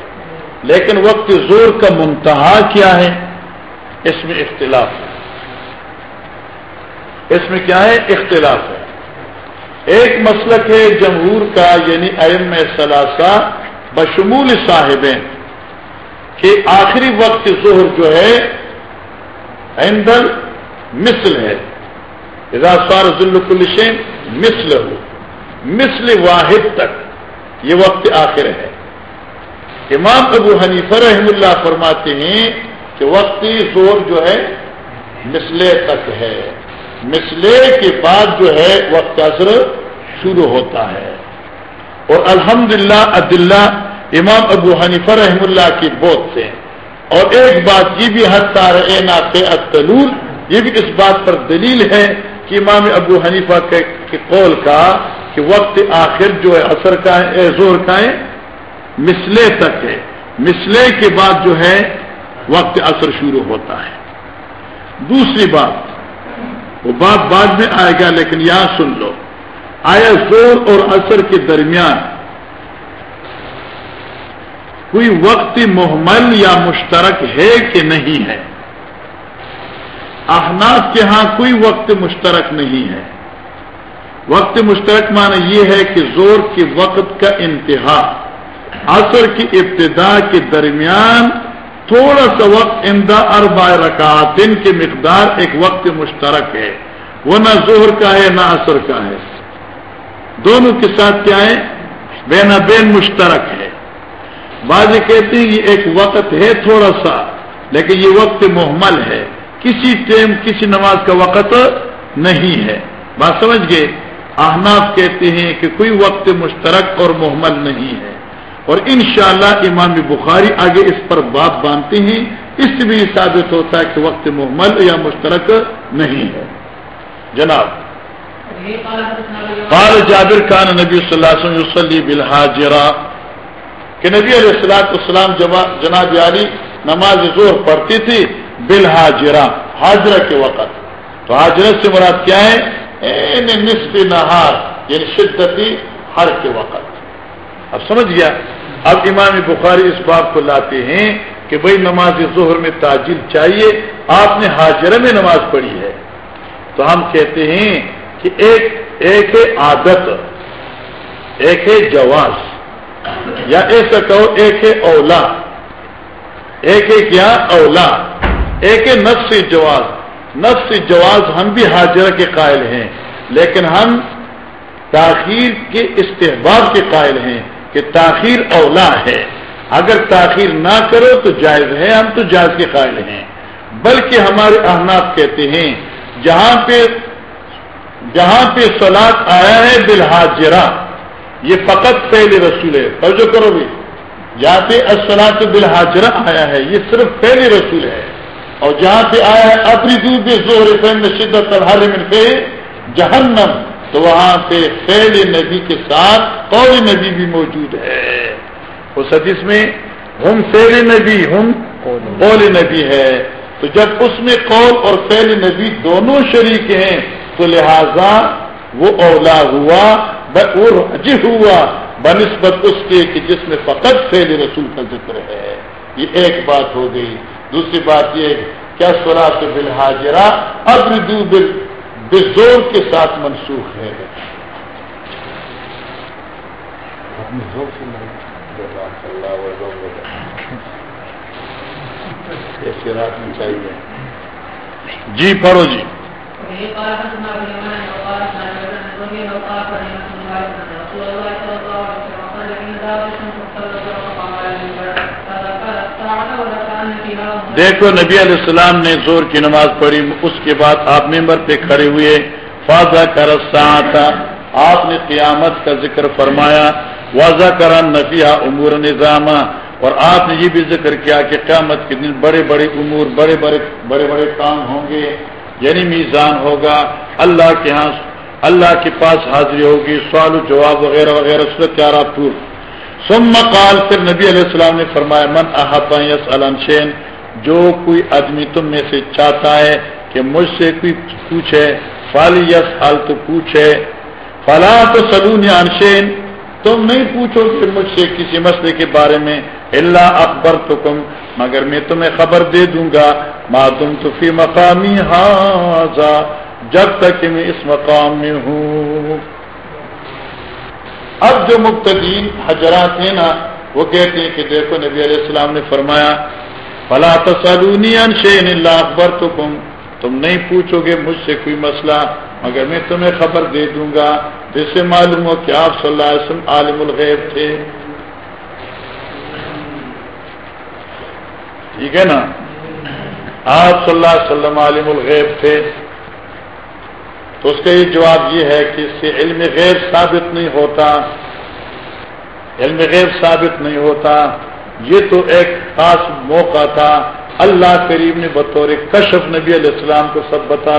لیکن وقت زور کا منتہا کیا ہے؟ اس میں اختلاف ہے۔ اس میں کیا ہے؟ اختلاف ہے۔ ایک مسلک ہے جمہور کا یعنی ام ثلاثہ بشمول صاحبین، کہ آخری وقت ظہر جو ہے مثل ہے۔ سوار ذلکلشین مسل ہو مثل واحد تک یہ وقت آخر ہے۔ امام ابو حنیفر رحم اللہ فرماتے ہیں کہ وقتی زور جو ہے مسلے تک ہے۔ مسلے کے بعد جو ہے وقت اثر شروع ہوتا ہے۔ اور الحمدللہ عدلہ امام ابو حنیفر رحم اللہ کی بہت سے۔ اور ایک بات یہ بھی حد تار اے اطلول یہ بھی اس بات پر دلیل ہے کہ امام ابو حنیفہ کے قول کا کہ وقت آخر جو ہے اثر کا ہے زور کا ہے مسلے تک ہے۔ مسلے کے بعد جو ہے وقت اثر شروع ہوتا ہے۔ دوسری بات، وہ بات بعد میں آئے گا، لیکن یہاں سن لو۔ آیا زور اور اثر کے درمیان کوئی وقت محمل یا مشترک ہے کہ نہیں ہے؟ احناف کے ہاں کوئی وقت مشترک نہیں ہے۔ وقت مشترک معنی یہ ہے کہ زور کے وقت کا انتہا، عصر کی ابتدا کے درمیان تھوڑا سا وقت امدا اربا رکعتن کی مقدار ایک وقت مشترک ہے، وہ نہ زہر کا ہے نہ عصر کا ہے۔ دونوں کے ساتھ کیا ہے؟ بین بین مشترک ہے۔ بعض کہتے ہیں یہ ایک وقت ہے تھوڑا سا، لیکن یہ وقت محمل ہے۔ کسی ٹائم کسی نماز کا وقت نہیں ہے۔ بات سمجھ گئے؟ احناف کہتے ہیں کہ کوئی وقت مشترک اور محمل نہیں ہے۔ اور انشاءاللہ امام بخاری آگے اس پر بات باندھتے ہیں۔ اس سے بھی ثابت ہوتا ہے کہ وقت محمل یا مشترک نہیں ہے۔ جناب، قال جابر خان نبی صلی اللہ علیہ وسلم بالحاجرہ۔ کہ نبی علیہ السلاط السلام جناب علی نماز زور پڑھتی تھی بالحاجرہ، حاجرہ کے وقت۔ تو حاجرت سے مراد کیا ہے؟ نصف نہار یعنی شدتی ہر کے وقت۔ اب سمجھ گیا؟ اب امام بخاری اس بات کو لاتے ہیں کہ بھائی نماز ظہر میں تاجر چاہیے، آپ نے حاجرہ میں نماز پڑھی ہے۔ تو ہم کہتے ہیں کہ ایک ایک ہے عادت، ایک ہے جواز، یا ایسا کہو ایک ہے اولا۔ ایک ہے کیا؟ اولا۔ ایک ہے نفس جواز۔ نفس جواز ہم بھی حاضرہ کے قائل ہیں، لیکن ہم تاخیر کے استحباب کے قائل ہیں کہ تاخیر اولا ہے۔ اگر تاخیر نہ کرو تو جائز ہے، ہم تو جائز کے قائل ہیں۔ بلکہ ہمارے احناف کہتے ہیں، جہاں پہ جہاں پہ سلاد آیا ہے بالحاجرہ، یہ فقط پہلے رسول ہے۔ توجہ کرو بھی۔ جہاں پہ اسلاد بالحاجرہ آیا ہے، یہ صرف پہلے رسول ہے۔ اور جہاں سے آیا ہے اپنی دودھ زور فین شدت الحرم پہ جہنم، تو وہاں پہ فیل نبی کے ساتھ قول نبی بھی موجود ہے۔ اس حدیث میں ہم فیل نبی، ہم قول نبی ہے۔ تو جب اس میں قول اور فیل نبی دونوں شریک ہیں، تو لہذا وہ اولا ہوا وہ رج ہوا، بنسبت اس کے کہ جس میں فقط فیل رسول کا ذکر ہے۔ یہ ایک بات ہو گئی۔ دوسری بات یہ کیا سورا تو بل حاجرہ اب بل بزور کے ساتھ منسوخ ہے ایسے رات میں چاہیے جی پڑھو جی دیکھو، نبی علیہ السلام نے زور کی نماز پڑھی، اس کے بعد آپ ممبر پہ کھڑے ہوئے، فاضا کا تھا آپ نے قیامت کا ذکر فرمایا، واضح کرا نفیہ امور نظام اور آپ نے یہ بھی ذکر کیا کہ قیامت کے دن بڑے بڑے امور، بڑے بڑے بڑے بڑے کام ہوں گے یعنی میزان ہوگا، اللہ کے ہاں اللہ کے پاس حاضری ہوگی، سوال و جواب وغیرہ وغیرہ صورت پور سم قال، پھر نبی علیہ السلام نے فرمایا، من احاطہ یس علشین جو کوئی آدمی تم میں سے چاہتا ہے کہ مجھ سے کوئی پوچھے فال یس حال تو پوچھے۔ فلا تو سلون انشین تم نہیں پوچھو کہ مجھ سے کسی مسئلے کے بارے میں اللہ اکبر تو کم مگر میں تمہیں خبر دے دوں گا۔ ماں تم تو فی مقامی ہاں جب تک کہ میں اس مقام میں ہوں۔ اب جو مبتدین حجرات ہیں نا، وہ کہتے ہیں کہ دیکھو نبی علیہ السلام نے فرمایا، فلا تسلونی انشین اللہ اکبر تو تم تم نہیں پوچھو گے مجھ سے کوئی مسئلہ، مگر میں تمہیں خبر دے دوں گا۔ جس سے معلوم ہو کہ آپ صلی اللہ علیہ وسلم عالم الغیب تھے۔ ٹھیک ہے نا؟ آپ صلی اللہ علیہ وسلم عالم الغیب تھے۔ تو اس کا یہ جواب یہ ہے کہ اس سے علم غیب ثابت نہیں ہوتا۔ علم غیب ثابت نہیں ہوتا۔ یہ تو ایک خاص موقع تھا۔ اللہ کریم نے بطور کشف نبی علیہ السلام کو سب بتا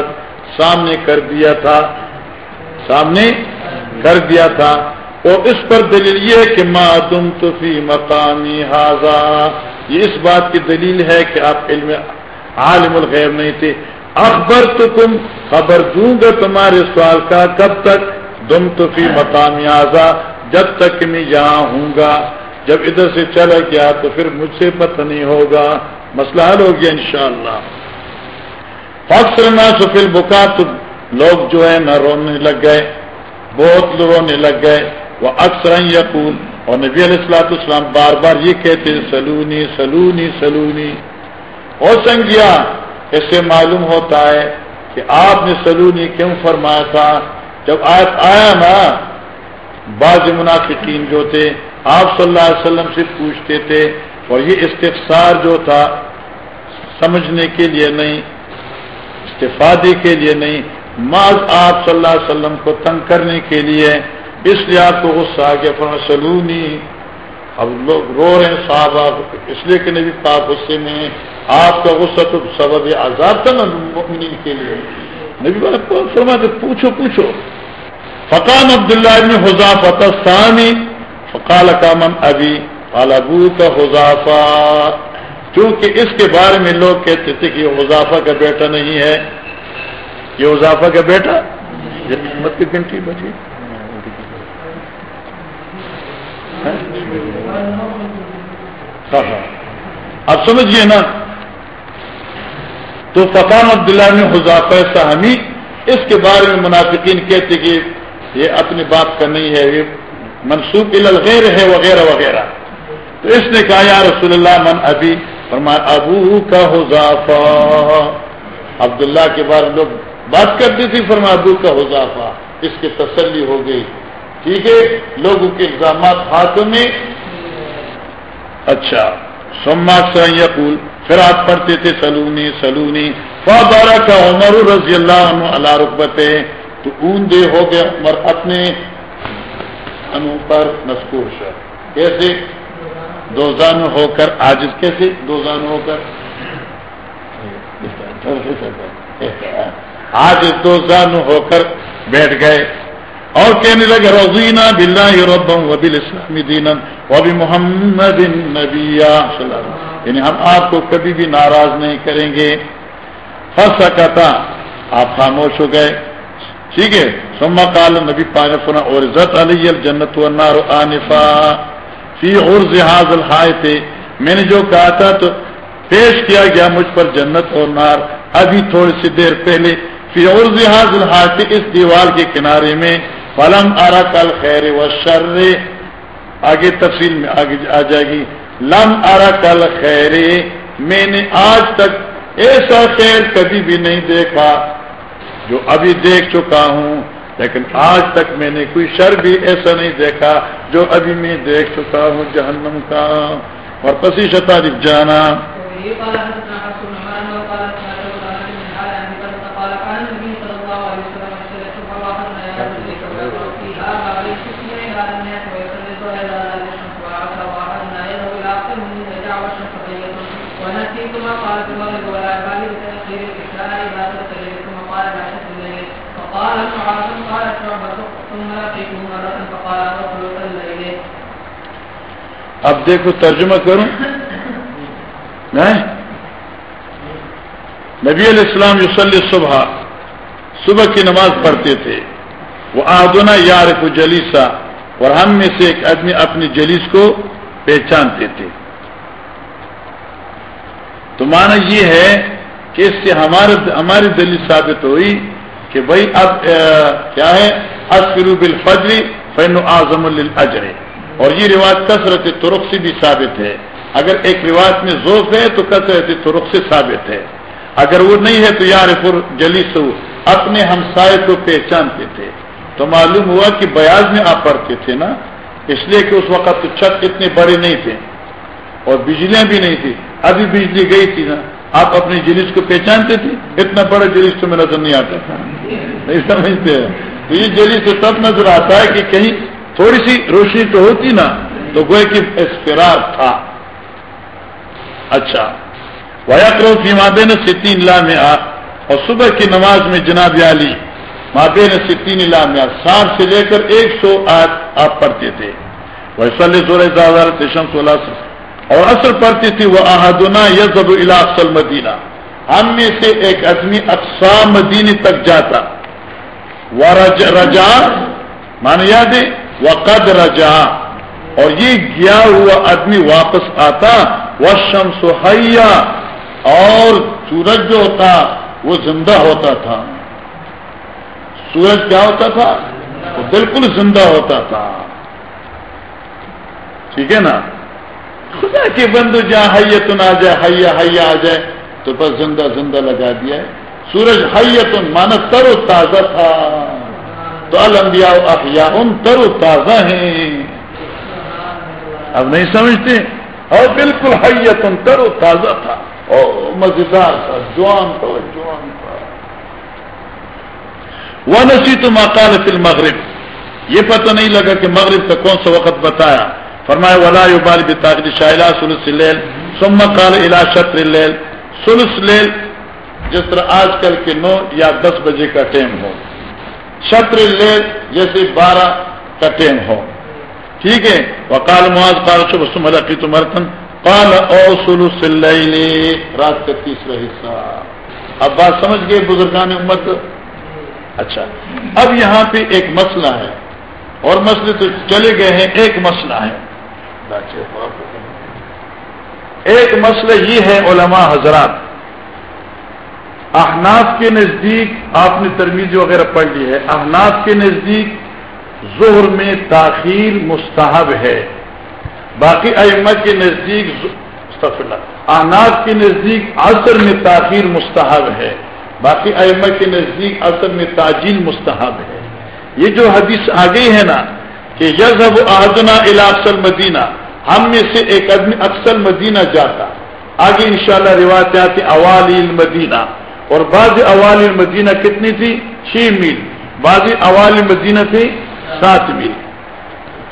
سامنے کر دیا تھا۔ سامنے کر دیا تھا۔ اور اس پر دلیل یہ ہے کہ ما تم تو فی مقامی حاضا۔ یہ اس بات کی دلیل ہے کہ آپ علم عالم الغیب نہیں تھے۔ اکبر تو تم خبر دوں گا تمہارے سوال کا کب تک؟ تم تو فی مقامی جب تک میں یہاں ہوں گا۔ جب ادھر سے چلا گیا تو پھر مجھ سے پتہ نہیں ہوگا۔ مسئلہ حل ہو گیا انشاءاللہ۔ شاء اللہ نہ سفل بکا تو لوگ جو ہے نہ رونے لگ گئے، بہت رونے لگ گئے۔ وہ اکثر یقول، اور نبی علیہ السلاۃ السلام بار بار یہ کہتے سلونی سلونی سلونی۔ ہو سنگیا اس سے معلوم ہوتا ہے کہ آپ نے سلونی کیوں فرمایا تھا؟ جب آیت آیا نا، بعض منافقین جو تھے، آپ صلی اللہ علیہ وسلم سے پوچھتے تھے، اور یہ استفسار جو تھا، سمجھنے کے لیے نہیں، استفادے کے لیے نہیں ماض آپ صلی اللہ علیہ وسلم کو تنگ کرنے کے لیے۔ اس لیے آپ کو غصہ آ گیا فرما سلونی، اب لوگ رو رہے ہیں صاحب آپ اس لیے کہ نبی پاک غصے میں آپ کا غصہ تو سبب آزاد تھا نا مؤمنین کے لیے۔ نبی بات فرما کہ پوچھو پوچھو۔ فقان عبداللہ ابن حضافہ ثانی فقال کا من ابھی ابو کا حضافہ کیونکہ اس کے بارے میں لوگ کہتے تھے کہ یہ حضافہ کا بیٹا نہیں ہے۔ یہ حضافہ کا بیٹا؟ مت کی گھنٹی بچی۔ ہاں؟ ہاں، ہاں۔ اب سمجھیے نا تو فقان عبداللہ نے حضافہ سہمی اس کے بارے میں منافقین کہتے کہ یہ اپنی بات کا نہیں ہے، یہ منسوخ الغیر ہے، وغیرہ وغیرہ۔ تو اس نے کہا، یا رسول اللہ، من ابھی فرمایا ابو کا حضافہ عبداللہ کے بارے میں لوگ بات کرتی تھی فرما ابو کا حضافہ اس کی تسلی ہو گئی۔ ٹھیک ہے، لوگوں کے الزامات ہاتھوں میں۔ اچھا۔ سما یقول پھر آپ پڑھتے تھے، سلونی سلونی۔ فارا کا عمر رضی اللہ عنہ اللہ رقبت تو اون دے ہو گئے عمر اپنے انو پر نسکوش کیسے؟ دو زان ہو کر آج کیسے؟ دو زان ہو کر۔ آج دو زان ہو کر بیٹھ گئے۔ اور کہنے لگے رضینہ بلّہ ربم وبی اسلامی دین وبی محمد نبی یعنی ہم آپ کو کبھی بھی ناراض نہیں کریں گے۔ فص آپ خاموش ہو گئے۔ ٹھیک ہے۔ سما کال نبی پانفنا اور عزت علی الجنت و نار عنفا فی اور جہاز الحائے تھے میں نے جو کہا تھا تو پیش کیا گیا مجھ پر جنت اور نار۔ ابھی تھوڑی سی دیر پہلے فی اور جہاز الحائے اس دیوار کے کنارے میں، فلم ارا کل خیر و شر آگے تفصیل میں آگے آ جائے گی۔ لم ارا کل خیر میں نے آج تک ایسا خیر کبھی بھی نہیں دیکھا جو ابھی دیکھ چکا ہوں، لیکن آج تک میں نے کوئی شر بھی ایسا نہیں دیکھا جو ابھی میں دیکھ چکا ہوں جہنم کا۔ اور پسی شتا جانا۔ اب دیکھو ترجمہ کروں؟ نبی علیہ السلام یوسلی صبح صبح کی نماز پڑھتے تھے۔ وہ آدنا یار کو جلیسا، اور ہم میں سے ایک آدمی اپنی جلیس کو پہچانتے تھے۔ تو مانا یہ ہے کہ اس سے ہمارے ہماری دلیل ثابت ہوئی کہ بھائی اب کیا ہے؟ اسکروب الفجری فین اعظم الجر اور یہ رواج کثرت ترخ سے بھی ثابت ہے۔ اگر ایک رواج میں ذوف ہے تو کثرت ترخ سے ثابت ہے۔ اگر وہ نہیں ہے تو یار پور جلی سو اپنے ہمسائے کو پہچانتے تھے۔ تو معلوم ہوا کہ بیاض میں آپ پڑھتے تھے نا۔ اس لیے کہ اس وقت تو چھت اتنے بڑے نہیں تھے۔ اور بجلیاں بھی نہیں تھی ابھی بجلی گئی تھی نا۔ آپ اپنی جلیس کو پہچانتے تھے؟ اتنا بڑا جلیس تو میں نظر نہیں آتا۔ تھا نہیں سمجھتے؟ تو یہ جلیس تو تب نظر آتا ہے کہ کہیں تھوڑی سی روشنی تو ہوتی نا، تو گوئے کی اسفرار تھا۔ اچھا۔ ویکرو فی مابین ستین لا میں آ اور صبح کی نماز میں جناب علی مابین ستین لا میں سات سے لے کر ایک سو آٹھ آپ پڑھتے تھے۔ وہ سولہ سولہ تشم سولہ اور اصل پڑھتی تھی وہ احدنا یزب الاقصل مدینہ ہم میں سے ایک آدمی اقسا مدینہ تک جاتا۔ وہ رجا مان یاد ہے؟ وہ قد رجا اور یہ گیا ہوا آدمی واپس آتا وہ شمس اور سورج جو ہوتا، وہ زندہ ہوتا تھا۔ سورج کیا ہوتا تھا؟ وہ بالکل زندہ ہوتا تھا۔ ٹھیک ہے نا؟ خدا کے بندو، جہاں حیتن آ جائے حیا حیا آ جائے، تو بس زندہ زندہ لگا دیا ہے۔ سورج حیتن مانا تر و تازہ تھا۔ تو الانبیاء احیاء ان تر و تازہ ہیں۔ اب نہیں سمجھتے؟ اور بالکل حیتن تر و تازہ تھا۔ اور مزیدار تھا، جوان تھا جوان تھا۔ وہ نسی تو ماکال فل مغرب یہ پتہ نہیں لگا کہ مغرب کا کون سا وقت بتایا۔ فرمائے ولا ابال بتاغری شاہلا سلس لیل سم کال الا شطر لیل سلس لیل جس طرح آج کل کے نو یا دس بجے کا ٹائم ہو۔ شطر لیل جیسے بارہ کا ٹائم ہو۔ ٹھیک ہے؟ وکال معاذ کال شب سم کی تمرتن کال او سلس رات کا تیسرا حصہ۔ اب بات سمجھ گئے بزرگان امت؟ اچھا۔ اب یہاں پہ ایک مسئلہ ہے۔ اور مسئلے تو چلے گئے ہیں ایک مسئلہ ہے۔ ایک مسئلہ یہ ہے علماء حضرات۔ احناف کے نزدیک، آپ نے ترمیز وغیرہ پڑھ لی ہے، احناف کے نزدیک زہر میں تاخیر مستحب ہے۔ باقی احمد کے نزدیک احناف کے نزدیک عصر میں تاخیر مستحب ہے۔ باقی احمد کے نزدیک عصر میں تاجیل مستحب ہے۔ یہ جو حدیث آ گئی ہے نا کہ یزب احدنا الاقصل مدینہ، ہم میں سے ایک آدمی اکثر مدینہ جاتا۔ آگے انشاءاللہ شاء اللہ روایت اوالی المدینہ۔ اور بعض اوالی المدینہ کتنی تھی؟ چھ میل. بعض اوالی مدینہ تھی سات میل.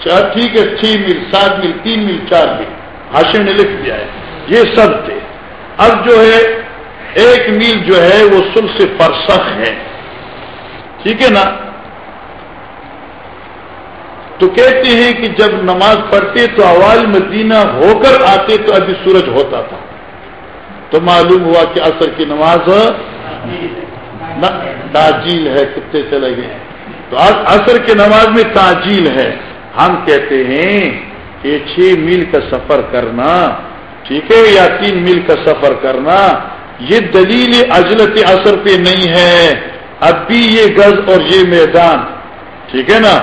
ٹھیک ہے، چھ میل، سات میل، تین میل، چار میل. ہاشم نے لکھ دیا ہے. یہ سب تھے. اب جو ہے، ایک میل جو ہے، وہ سل سے فرسخ ہے. ٹھیک ہے نا؟ تو کہتے ہیں کہ جب نماز پڑھتے تو اواز مدینہ ہو کر آتے تو ابھی سورج ہوتا تھا. تو معلوم ہوا کہ اثر کی نماز تاجیل ہے کتنے چلے گئے۔ تو اثر کی نماز میں تاجیل ہے۔ ہم کہتے ہیں کہ چھ میل کا سفر کرنا، ٹھیک ہے، یا تین میل کا سفر کرنا، یہ دلیل اجلت اثر پہ نہیں ہے۔ اب بھی یہ گز اور یہ میدان، ٹھیک ہے نا؟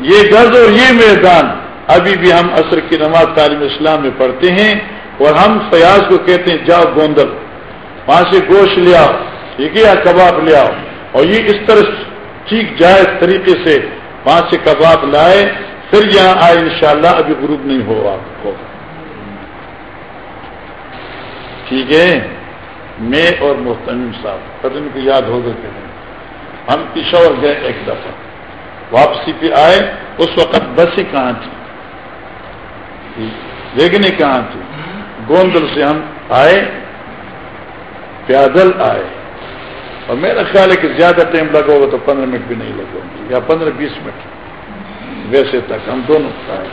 یہ گز اور یہ میدان۔ ابھی بھی ہم عصر کی نماز تعلیم اسلام میں پڑھتے ہیں۔ اور ہم فیاض کو کہتے ہیں، جاؤ گوندل، وہاں سے گوشت لے آؤ ٹھیک ہے؟ یا کباب لے آؤ۔ اور یہ اس طرح ٹھیک جائز طریقے سے وہاں سے کباب لائے، پھر یہاں آئے، انشاءاللہ ابھی گروپ نہیں ہو آپ کو۔ ٹھیک ہے؟ میں اور محتمیم صاحب قدم کو یاد ہوگا کہ ہم پشور گئے ایک دفعہ۔ واپسی پہ آئے، اس وقت بسیں کہاں تھی ویگنی کہاں تھی گوندل سے ہم آئے، پیادل آئے۔ اور میرا خیال ہے کہ زیادہ ٹائم لگا ہوگا تو پندرہ منٹ بھی نہیں لگے گے یا پندرہ بیس منٹ۔ ویسے تک ہم دونوں آئے۔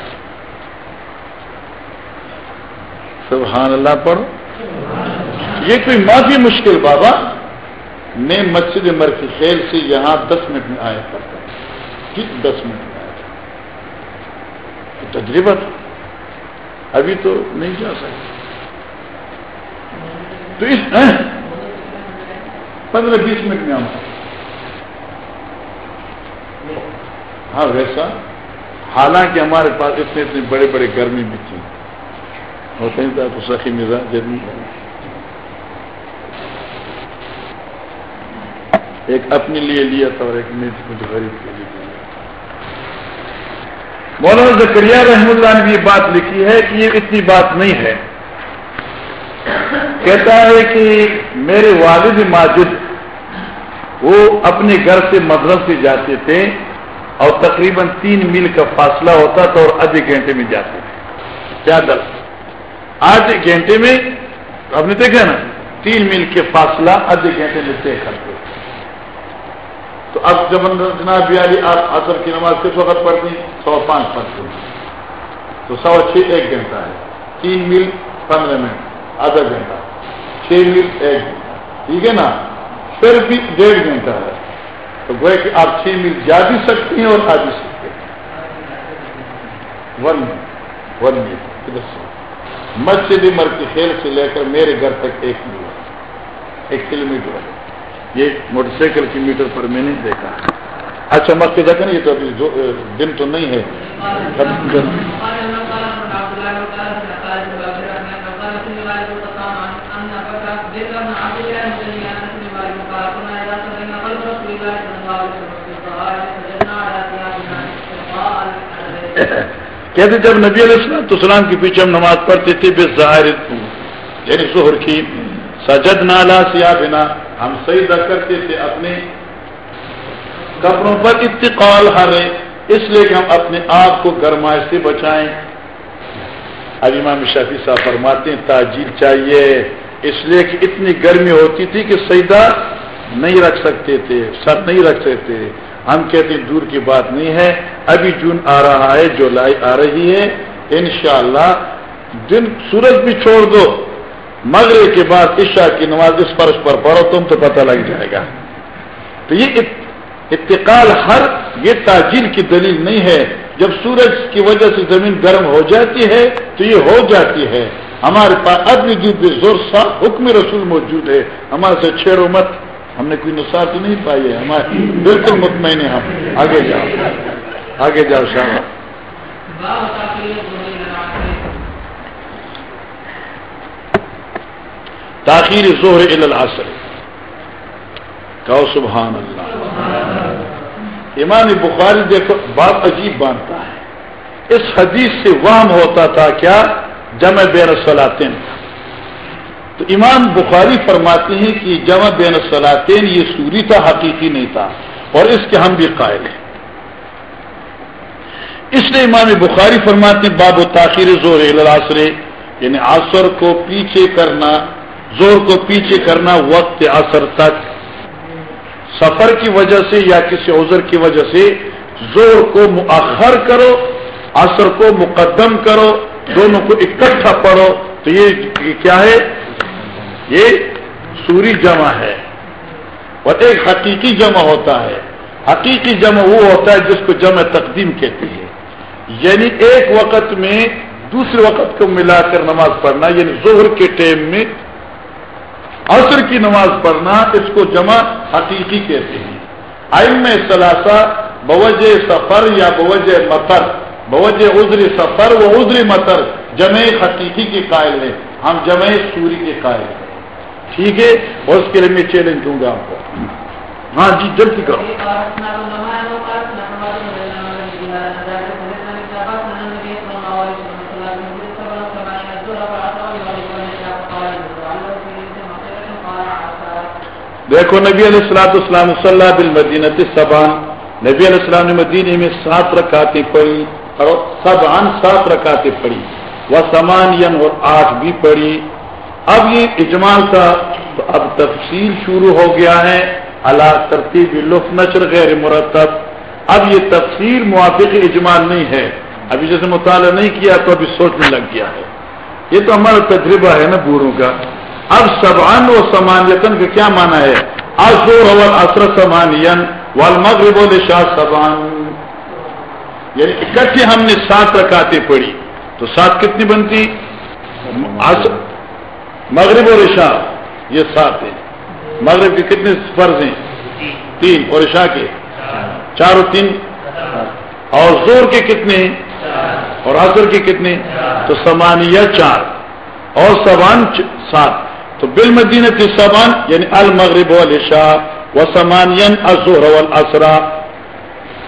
سبحان اللہ، پڑھو۔ یہ کوئی معافی مشکل بابا؟ میں مسجد مر کے خیل سے یہاں دس منٹ میں آیا کرتا دس منٹ میں آیا تجربہ تھا۔ ابھی تو نہیں جا سکتے تو اس پندرہ بیس منٹ میں ہم۔ ہاں ویسا۔ حالانکہ ہمارے پاس اتنے اتنے بڑے بڑے گرمی بھی تھی۔ ہوتے ہیں تو سخی مزاج گرمی ایک اپنے لیے لیا تھا اور ایک نیت کچھ غریب کے لیے مولانا زکریہ رحم اللہ نے یہ بات لکھی ہے کہ یہ اتنی بات نہیں ہے۔ کہتا ہے کہ میرے والد ماجد وہ اپنے گھر سے مدرس سے جاتے تھے اور تقریباً تین میل کا فاصلہ ہوتا تھا اور آدھے گھنٹے میں جاتے تھے۔ کیا آدھے گھنٹے میں، آپ نے دیکھا نا؟ تین میل کے فاصلہ آدھے گھنٹے میں طے کرتے تو اب جب جناب بیالی آپ اثر کی نماز کس وقت پڑھتی سو پانچ پڑھتے تو سو چھ، ایک گھنٹہ ہے۔ تین میل پندرہ منٹ، آدھا گھنٹہ۔ چھ میل ایک گھنٹہ ٹھیک ہے نا پھر بھی ڈیڑھ گھنٹہ ہے تو وہ کہ آپ چھ میل جا بھی سکتی ہیں اور آ بھی سکتے ہیں ون ون میل مسجد مر کے کھیل سے لے کر میرے گھر تک ایک میل ہے ایک کلو میٹر ہے یہ موٹر سائیکل کی میٹر پر میں نے دیکھا اچھا مت کے دیکھا نا یہ تو ابھی دن تو نہیں ہے کہتے جب نبی علیہ السلام تو سلام کے پیچھے ہم نماز پڑھتے تھے بے ظاہر یعنی ظہر کی سجد نالا سیا بنا ہم صحیح کرتے تھے اپنے کپڑوں پر اتقال ہر اس لیے کہ ہم اپنے آپ کو گرمائش سے بچائیں اب امام شافی صاحب فرماتے ہیں تاجیل چاہیے اس لیے کہ اتنی گرمی ہوتی تھی کہ سیدا نہیں رکھ سکتے تھے، سر نہیں رکھ سکتے۔ ہم کہتے دور کی بات نہیں ہے۔ ابھی جون آ رہا ہے، جولائی آ رہی ہے۔ انشاءاللہ دن سورج بھی چھوڑ دو۔ مغرب کے بعد عشاء کی نماز اس فرش پر پڑھو، تم تو پتہ لگ جائے گا۔ تو یہ اتقال ہر، یہ تاجیل کی دلیل نہیں ہے۔ جب سورج کی وجہ سے زمین گرم ہو جاتی ہے تو یہ ہو جاتی ہے۔ ہمارے پاس اب جی بھی زور سا حکم رسول موجود ہے۔ ہمارے سے چھیڑو مت۔ ہم نے کوئی نصاب تو نہیں پائی ہے۔ ہمارے بالکل مطمئن ہے ہم۔ آگے جاؤ۔ آگے جاؤ شام تاخیر زہر العصر۔ کہو سبحان اللہ۔ امام بخاری دیکھو بات عجیب بانتا ہے۔ اس حدیث سے وہم ہوتا تھا، کیا؟ جمع بین سلاطین تو امام بخاری فرماتے ہیں کہ جمع بین سلاطین یہ سوری تھا، حقیقی نہیں تھا، اور اس کے ہم بھی قائل ہیں۔ اس لیے امام بخاری فرماتے ہیں، باب و تاخیر زور العصر یعنی عصر کو پیچھے کرنا زور کو پیچھے کرنا وقت اثر تک۔ سفر کی وجہ سے یا کسی عذر کی وجہ سے زور کو مؤخر کرو اثر کو مقدم کرو دونوں کو اکٹھا پڑھو تو یہ کیا ہے؟ یہ سوری جمع ہے۔ اور ایک حقیقی جمع ہوتا ہے۔ حقیقی جمع وہ ہوتا ہے جس کو جمع تقدیم کہتے ہیں۔ یعنی ایک وقت میں دوسرے وقت کو ملا کر نماز پڑھنا یعنی زہر کے ٹائم میں عصر کی نماز پڑھنا اس کو جمع حقیقی کہتے ہیں۔ آئم میں ثلاثہ بوجہ سفر یا بوجہ متر بوجہ عذر سفر و عذر متر جمع حقیقی کے قائل ہے ہم جمع سوری کے قائل ہیں۔ ٹھیک ہے؟ اور اس کے لیے میں چیلنج دوں گا آپ کو۔ ہاں جی جلدی کرو۔ دیکھو، نبی علیہ السلاۃ السلام صلی اللہ بالمدینت سبان نبی علیہ السلام نے مدینے میں سات رکعتیں پڑھی۔ اور سبان سات رکعتیں پڑھی۔ وہ سمان اور آٹھ بھی پڑھی۔ اب یہ اجمال تھا تو اب تفصیل شروع ہو گیا ہے۔ اللہ ترتیب لطف نشر غیر مرتب۔ اب یہ تفصیل موافق اجمال نہیں ہے۔ ابھی جیسے مطالعہ نہیں کیا تو ابھی سوچنے لگ گیا ہے۔ یہ تو ہمارا تجربہ ہے نا بوڑھوں کا۔ اب سبان و سمانیتن کا کیا مانا ہے؟ اصور اثر سمانین والمغرب شاہ سبان یعنی اکٹھے ہم نے سات رکعتیں پڑھی، تو سات کتنی بنتی؟ مغرب اور عشاء، یہ سات ہیں۔ مغرب کے کتنے فرض ہیں؟ تین۔ اور عشاء کے؟ چار و تین؟ اور زور کے کتنے اور عصر کے کتنے تو سمانیہ چار۔ اور سبان سات۔ تو بل مدینہ کی سبان یعنی المغرب والشاء وہ سمانین ازور اسرا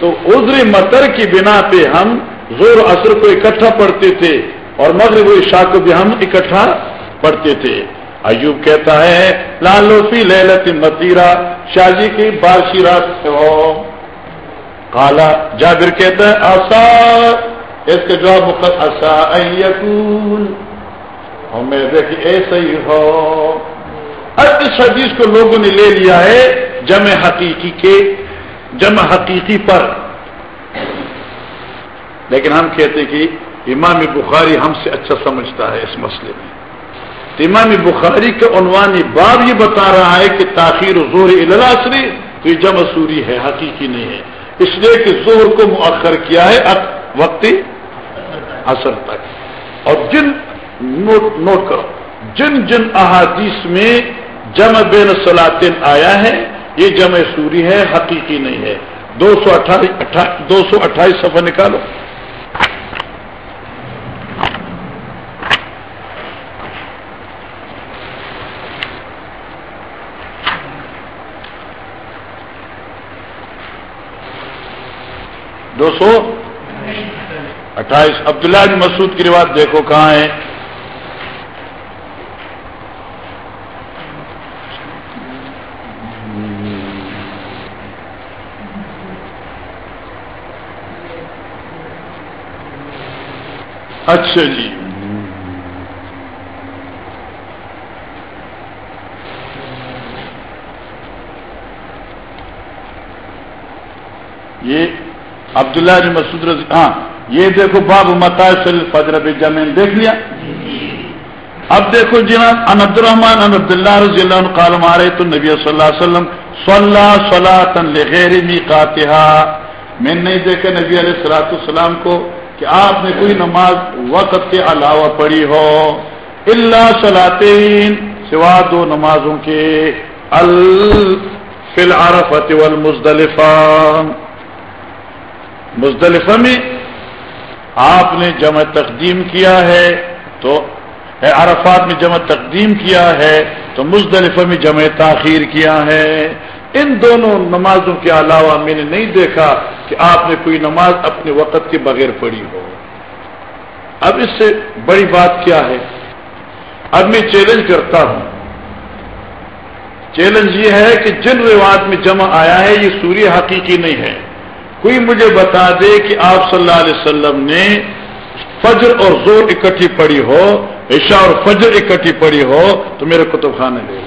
تو عذر متر کی بنا پہ ہم زور اثر کو اکٹھا پڑھتے تھے اور مغرب و عشاء کو بھی ہم اکٹھا پڑھتے تھے۔ ایوب کہتا ہے لالو فی لہلت متیرا شاہ جی کی بارشی رات ہو۔ کالا جابر کہتا ہے آسا اس کے جواب مقد آسا اور میں دیکھ ایسا ہی ہو۔ اب اس حدیث کو لوگوں نے لے لیا ہے جمع حقیقی کے۔ جمع حقیقی پر۔ لیکن ہم کہتے کہ امام بخاری ہم سے اچھا سمجھتا ہے اس مسئلے میں۔ تو امام بخاری کا عنوان باب یہ بتا رہا ہے کہ تاخیر زور الاسری تو یہ جمع سوری ہے، حقیقی نہیں ہے۔ اس لیے کہ زور کو مؤخر کیا ہے وقتی اثر تک۔ اور جن نوٹ نوٹ کرو، جن جن احادیث میں جمع بین سلاطن آیا ہے یہ جمع سوری ہے، حقیقی نہیں ہے۔ دو سو اٹھائیس دو سو اٹھائیس سفر نکالو۔ دو سو اٹھائیس۔ عبداللہ بن مسعود کی روایت دیکھو کہاں ہے۔ اچھا جی۔ یہ عبداللہ بن مسعود رضی ہاں یہ دیکھو باب متا فجر جمین دیکھ لیا؟ اب دیکھو جناب ان عبد الرحمان ان عبد اللہ رضی اللہ عنہ قال، مارے تو نبی صلی اللہ علیہ وسلم صلی صلاۃ لغیر میقاتها میں نہیں دیکھا نبی علیہ الصلوۃ والسلام کو کہ آپ نے کوئی نماز وقت کے علاوہ پڑھی ہو اللہ صلاطین سوا دو نمازوں کے۔ الفل عرفت والمزدلفہ۔ مزدلفہ میں آپ نے جمع تقدیم کیا ہے تو عرفات میں جمع تقدیم کیا ہے تو مزدلفہ میں جمع تاخیر کیا ہے۔ ان دونوں نمازوں کے علاوہ میں نے نہیں دیکھا۔ کہ آپ نے کوئی نماز اپنے وقت کے بغیر پڑھی ہو۔ اب اس سے بڑی بات کیا ہے؟ اب میں چیلنج کرتا ہوں۔ چیلنج یہ ہے کہ جن روایت میں جمع آیا ہے، یہ سوریہ حقیقی نہیں ہے۔ کوئی مجھے بتا دے کہ آپ صلی اللہ علیہ وسلم نے فجر اور زور اکٹھی پڑی ہو، عشاء اور فجر اکٹھی پڑی ہو، تو میرے کتب خانے لے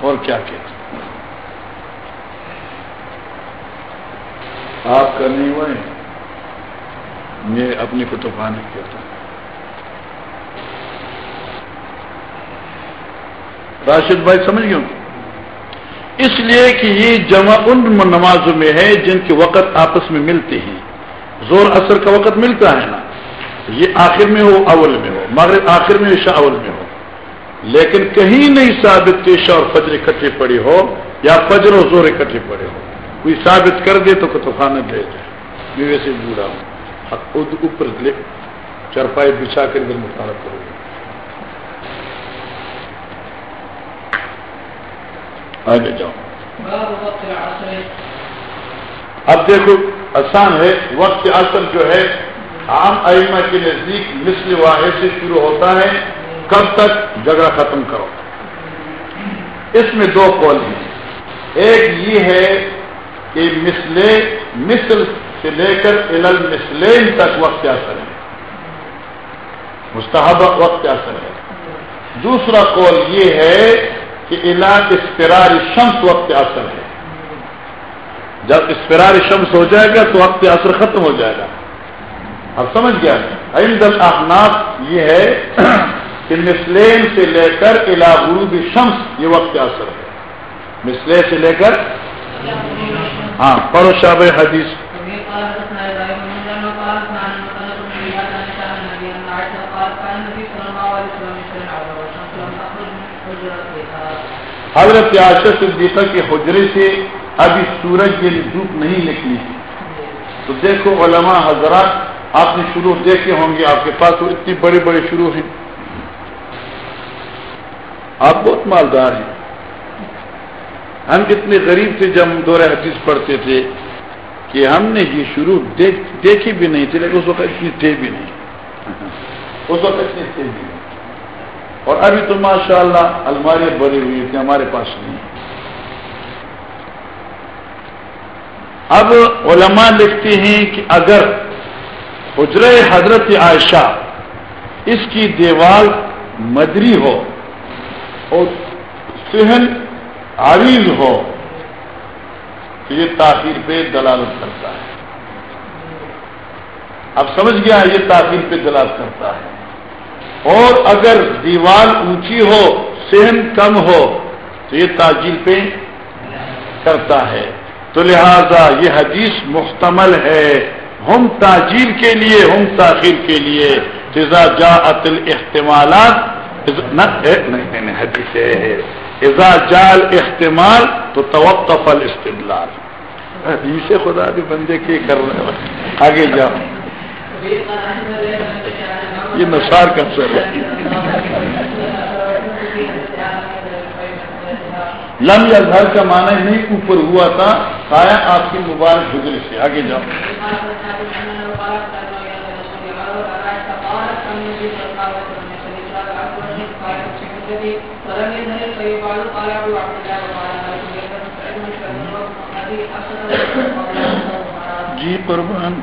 اور کیا کہتے آپ کا نہیں ہوئے میں اپنی کتب خانے کہتا ہوں۔ راشد بھائی، سمجھ گئے اس لیے کہ یہ جمع ان نمازوں میں ہے جن کے وقت آپس میں ملتے ہیں۔ زور اثر کا وقت ملتا ہے نا؟ یہ آخر میں ہو، اول میں ہو۔ مگر آخر میں، عشاء اول میں ہو۔ لیکن کہیں نہیں ثابت کہ عشاء اور فجر اکٹھے پڑی ہو یا فجر اور زور اکٹھے پڑے ہو۔ کوئی ثابت کر دے تو کتفانہ دے جائے میں ویسے بوڑھا ہوں۔ اوپر چرپائی بچھا کر ادھر مطالعہ کرو۔ گے آگے جاؤ۔ اب دیکھو، آسان ہے۔ وقت اصل جو ہے، عام ائمہ کے نزدیک مثل واحد سے شروع ہوتا ہے۔ کب تک؟ جگہ ختم کرو۔ اس میں دو قول ہیں۔ ایک یہ ہے کہ مسلے مثل سے لے کر الل مسلین تک وقت اثر ہے؟ مستحب وقت اثر ہے؟ دوسرا قول یہ ہے کہ علاج اسپرار شمس وقت اثر ہے۔ جب اسپرار شمس ہو جائے گا تو وقت اثر ختم ہو جائے گا۔ اب سمجھ گیا؟ عند الاحناف یہ ہے کہ مسلین سے لے کر الا غروب شمس یہ وقت اثر ہے۔ مسلے سے لے کر ہاں پڑو شاب حدیث۔ حضرت آشر صدیقہ کے حجرے سے ابھی سورج کی دھوپ نہیں نکلی۔ تو دیکھو علماء حضرات، آپ نے شروع دیکھے ہوں گے، آپ کے پاس تو اتنی بڑے بڑے شروع ہیں۔ آپ بہت مالدار ہیں۔ ہم اتنے غریب تھے جب ہم دورہ حدیث پڑھتے تھے کہ ہم نے یہ شروع دیکھی بھی نہیں تھی لیکن اس وقت اتنی تھے بھی نہیں۔ اس وقت اتنی تھے بھی نہیں۔ اور ابھی تو ماشاء اللہ الماریاں بڑی ہوئی تھی ہمارے پاس نہیں۔ اب علماء لکھتے ہیں کہ اگر حجر حضرت عائشہ اس کی دیوال مدری ہو اور سہن عریض ہو تو یہ تاخیر پہ دلالت کرتا ہے۔ اب سمجھ گیا یہ تاخیر پہ دلالت کرتا ہے۔ اور اگر دیوال اونچی ہو، سہن کم ہو، تو یہ تاجیل پہ کرتا ہے۔ تو لہذا یہ حدیث محتمل ہے۔ ہم تاجیل کے لیے، ہم تاخیر کے لیے۔ جزا جا اتل احتمالات نہیں، حدیث ہے۔ اذا جال احتمال تو توقف الاستدلال۔ حدیث خدا بھی بندے کے کر رہے آگے جاؤ۔ یہ نثار کا سر ہے۔ لم یا گھر کا معنی نہیں، اوپر ہوا تھا۔ کھایا آپ کی مبارک گزرے سے آگے جاؤ۔ جی قربان۔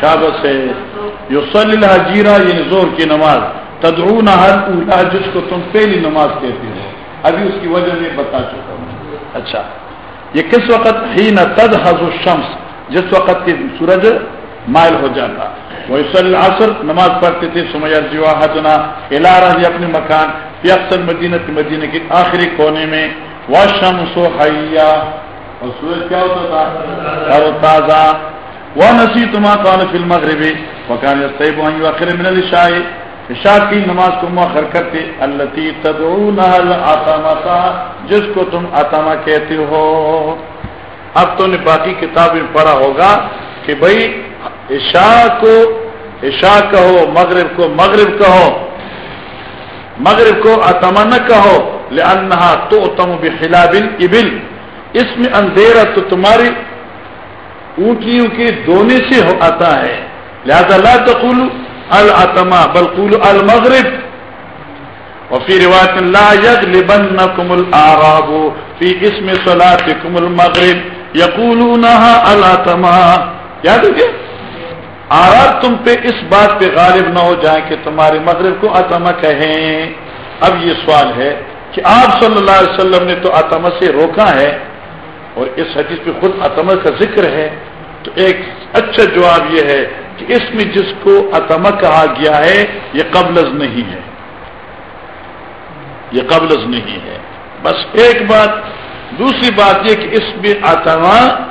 شابت ہے یو صلی اللہ یہ یعنی زور کی نماز۔ تدعون ہر اولا جس کو تم پہلی نماز کہتے ہو۔ ابھی اس کی وجہ میں بتا چکا۔ اچھا۔ یہ کس وقت؟ ہی نہ تد الشمس۔ جس وقت کی سورج مائل ہو جاتا۔ وہ صلی عصر نماز پڑھتے تھے سمیا جوا حجنا الارا اپنے مکان یہ اکثر مدینہ مدینہ کے آخری کونے میں۔ وہ شمس و حیا اور سورج کیا ہوتا تھا؟ اور تازہ۔ وہ نسی تما کون فلم مغربی مکان طیب آخر من الشاہ عشاء کی نماز کو مؤخر کرتے اللہ تدعون آتما جس کو تم آتما کہتے ہو۔ اب تو نے باقی کتاب میں پڑھا ہوگا کہ بھائی عشاء کو، عشاء کہو، مغرب کو مغرب کہو، مغرب کو آتما نہ کہو لنحا تو تم بخلاب ابل اس میں اندھیرا تو تمہاری اونٹیوں کے دونے سے آتا ہے۔ لہذا لا تقولوا العتما بلقول المغرب. وفي روایت لا يغلبنكم الاعراب في اسم صلاتكم المغرب. يقولونها العتما یاد ہے آراب تم پہ اس بات پہ غالب نہ ہو جائیں کہ تمہارے مغرب کو اتما کہیں. اب یہ سوال ہے کہ آپ صلی اللہ علیہ وسلم نے تو اتما سے روکا ہے اور اس حدیث پہ خود اتما کا ذکر ہے تو ایک اچھا جواب یہ ہے کہ اس میں جس کو اتما کہا گیا ہے، یہ قبلز نہیں ہے۔ یہ قبلز نہیں ہے۔ بس ایک بات، دوسری بات یہ کہ اس میں اتما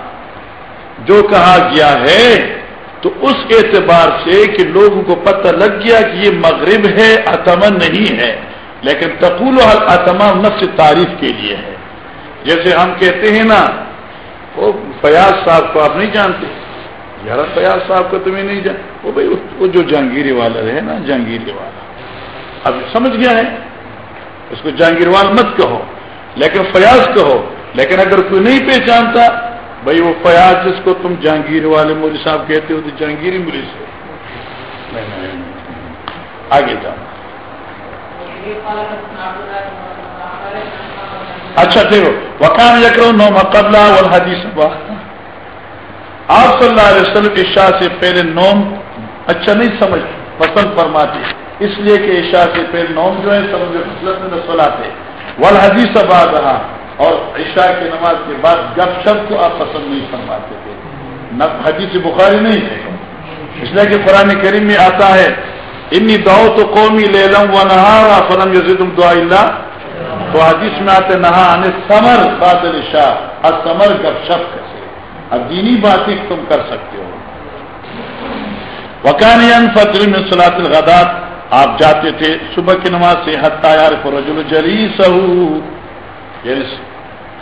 جو کہا گیا ہے، تو اس اعتبار سے کہ لوگوں کو پتہ لگ گیا کہ یہ مغرب ہے اتما نہیں ہے۔ لیکن تقول و اتما نفس تعریف کے لیے ہے۔ جیسے ہم کہتے ہیں نا، وہ فیاض صاحب کو آپ نہیں جانتے؟ یار فیاض صاحب کو تمہیں نہیں جان وہ بھائی، وہ جو جہانگیری والا ہے نا، جہانگیری والا۔ اب سمجھ گیا ہے؟ اس کو جہانگیر وال مت کہو، لیکن فیاض کہو۔ لیکن اگر کوئی نہیں پہچانتا، بھائی، وہ فیاض جس کو تم جہانگیر والے مودی صاحب کہتے ہو، تو جہانگیری مری سے۔ آگے جاؤ۔ اچھا دیکھو وکان یکرو نو مقبلہ اور حدیث آپ صلی اللہ علیہ وسلم عشاء سے پہلے نوم اچھا نہیں سمجھ پسند فرماتے اس لیے کہ عشاء سے پہلے نوم جو ہے، سمجھ سلاتے ول حدیث آباد رہا اور عشاء کی نماز کے بعد گپ شپ کو آپ پسند نہیں فرماتے تھے۔ حدیث بخاری نہیں ہے۔ اس لیے کہ قرآن کریم میں آتا ہے، انی دعو تو قومی لے لوں و نہارا فلم یزم دعا اللہ تو حدیث میں آتے نہا سمر بادل شاہ اور سمر گپ شپ کر اب دینی باتیں تم کر سکتے ہو۔ وکان فطر میں سلاط الغدات آپ جاتے تھے صبح کی نماز سے حت تیار جلی سہو یعنی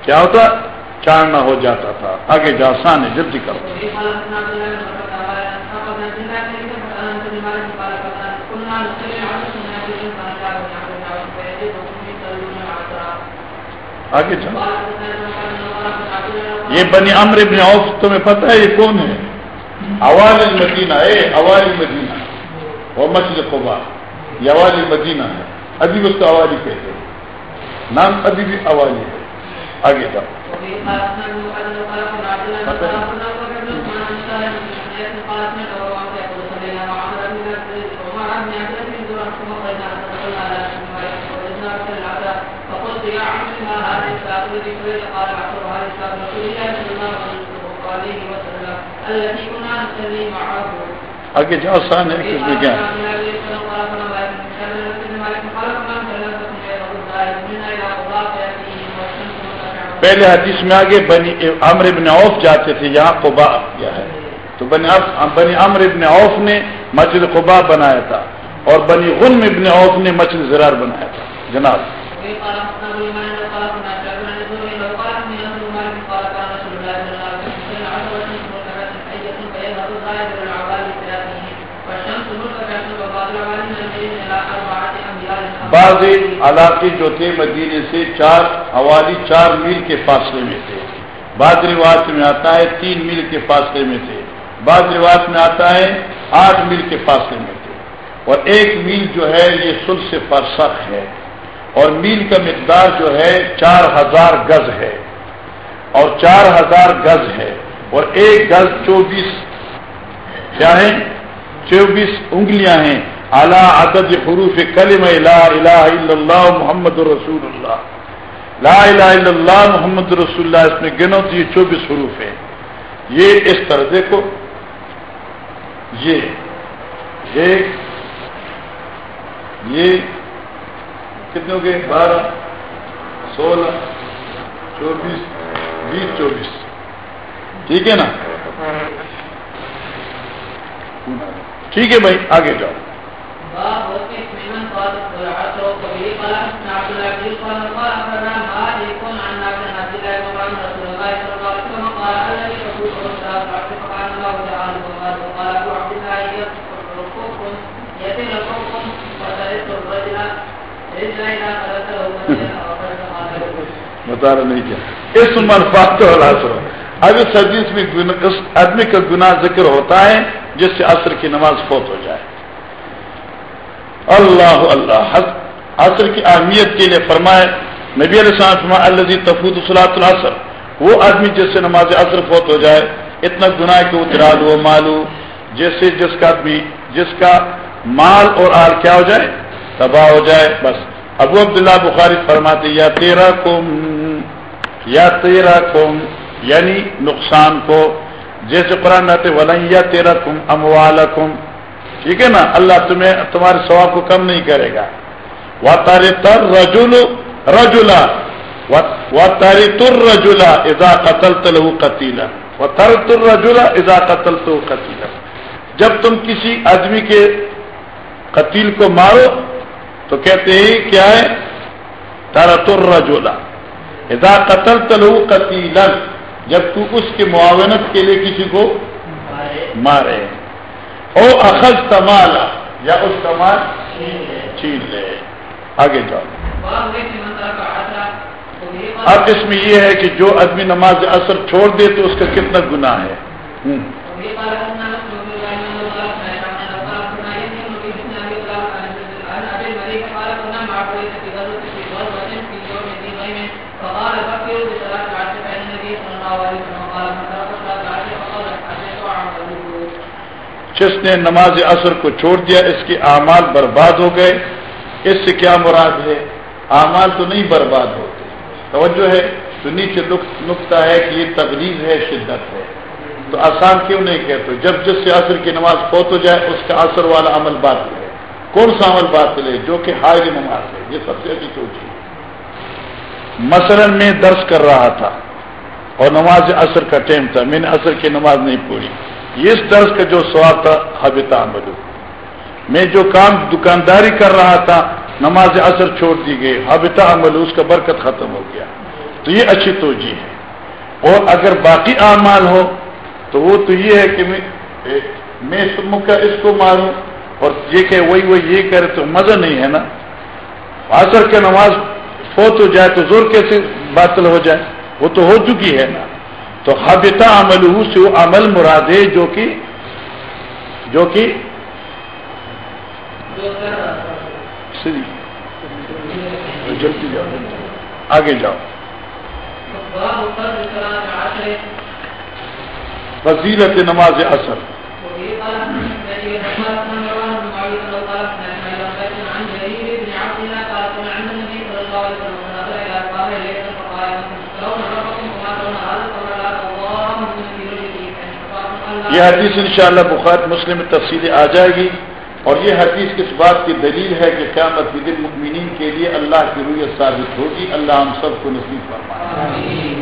کیا ہوتا؟ چاڑنا ہو جاتا تھا۔ آگے جا آسان ہے جلدی کرو۔ آگے چلو یہ بنی امر ابن عوف، تمہیں پتہ ہے یہ کون ہے؟ اوال المدینہ، اے اوال المدینہ، وہ مسجد قبا یہ اوال المدینہ ہے۔ ابھی اس کو اوالی کہتے ہیں۔ نام ابھی بھی اوالی ہے۔ آگے جاؤ۔ آگے جاؤ آسان ہے کس میں کیا پہلے حدیث میں آگے بنی عمر ابن عوف جاتے تھے یہاں قبا کیا ہے۔ تو بنی بنی عمر ابن عوف نے مسجد قبا بنایا تھا اور بنی غن ابن عوف نے مسجد زرار بنایا تھا جناب۔ بعض علاقے جو تھے مدینے سے چار حوالی چار میل کے فاصلے میں تھے۔ بعض رواج میں آتا ہے تین میل کے فاصلے میں تھے۔ بعض رواج میں آتا ہے آٹھ میل کے فاصلے میں تھے۔ اور ایک میل جو ہے یہ سل سے فرسخ ہے۔ اور میل کا مقدار جو ہے چار ہزار گز ہے۔ اور چار ہزار گز ہے۔ اور ایک گز چوبیس کیا ہے چوبیس انگلیاں ہیں۔ اعلیٰ عدد حروف کلم لا الہ الا اللہ محمد رسول اللہ لا الہ الا اللہ محمد رسول اللہ اس میں گنو تو یہ چوبیس حروف ہے یہ اس طرح دیکھو. یہ ایک یہ کتنے ہو گئے؟ بارہ سولہ چوبیس بیس چوبیس. ٹھیک ہے نا؟ ٹھیک ہے بھائی آگے جاؤ۔ بتا رہا نہیں کیا۔ اس منفاط کو حلاس ہو اب اس حدیث میں اس آدمی کا گناہ ذکر ہوتا ہے، جس سے عصر کی نماز فوت ہو جائے۔ اللہ اللہ عصر کی اہمیت کے لیے فرمائے، نبی علیہ السلام اللہ تفود صلاحت العصر، وہ آدمی جس سے نماز عصر فوت ہو جائے، اتنا گناہ کہ اترال ہو مالو، جیسے جس کا آدمی جس کا مال اور آل کیا ہو جائے، تباہ ہو جائے، بس۔ ابو عبداللہ بخاری فرماتے، یا تیرا کم یا تیرا کم یعنی نقصان کو۔ جیسے قرآن ناتے ولیا تیرا کم اموال کم ٹھیک ہے نا؟ اللہ تمہیں تمہارے ثواب کو کم نہیں کرے گا۔ وہ تاری تر رجول رجولا و تاری تر رجولا ادا قتل تل قتیلا و تر تر رجولا ادا قتل تو قتیلا جب تم کسی آدمی کے قتیل کو مارو، تو کہتے ہیں، کیا ہے؟ تارا تر رجولا ادا قتل تلو قتیلا جب تو اس کی معاونت کے لیے کسی کو مارے۔ او اخذ تمالا یا اس کا مال چھین لے. آگے جاؤ. اب اس میں یہ ہے کہ جو آدمی نماز اثر چھوڑ دے تو اس کا کتنا گناہ ہے؟ جس نے نماز اثر کو چھوڑ دیا، اس کے اعمال برباد ہو گئے۔ اس سے کیا مراد ہے؟ اعمال تو نہیں برباد ہوتے۔ توجہ ہے تو نیچے نقطہ ہے کہ یہ تبلیغ ہے، شدت ہے۔ تو آسان کیوں نہیں کہتے؟ جب جس سے اثر کی نماز فوت ہو جائے، اس کا اثر والا عمل باطل ہے۔ کون سا عمل باطل ہے؟ جو کہ حائل نماز ہے۔ یہ سب سے اچھی سوچی مثلا میں درس کر رہا تھا اور نماز اثر کا ٹائم تھا۔ میں نے اثر کی نماز نہیں پوری اس درس کا جو سواب تھا حبتا عمل میں جو کام دکانداری کر رہا تھا، نماز اثر چھوڑ دی گئی حبتا عمل اس کا برکت ختم ہو گیا۔ تو یہ اچھی توجہ ہے۔ اور اگر باقی اعمال ہو، تو وہ تو یہ ہے کہ میں تم کا اس کو ماروں۔ اور یہ کہ وہی وہی، یہ کرے تو مزہ نہیں ہے نا۔ آسر کے نماز فوت ہو جائے تو زور کیسے باطل ہو جائے؟ وہ تو ہو چکی ہے نا۔ تو حابطہ عمل سے وہ عمل مراد ہے جو کہ جو کہ جلدی جاؤ آگے جاؤ۔ فضیلت نماز اثر یہ حدیث انشاءاللہ شاء بخار مسلم تفصیل آ جائے گی اور یہ حدیث کس بات کی دلیل ہے کہ قیامت دل مکمنین کے لیے اللہ کی رویت ثابت ہوگی؟ اللہ ہم سب کو نصیب فرمائے۔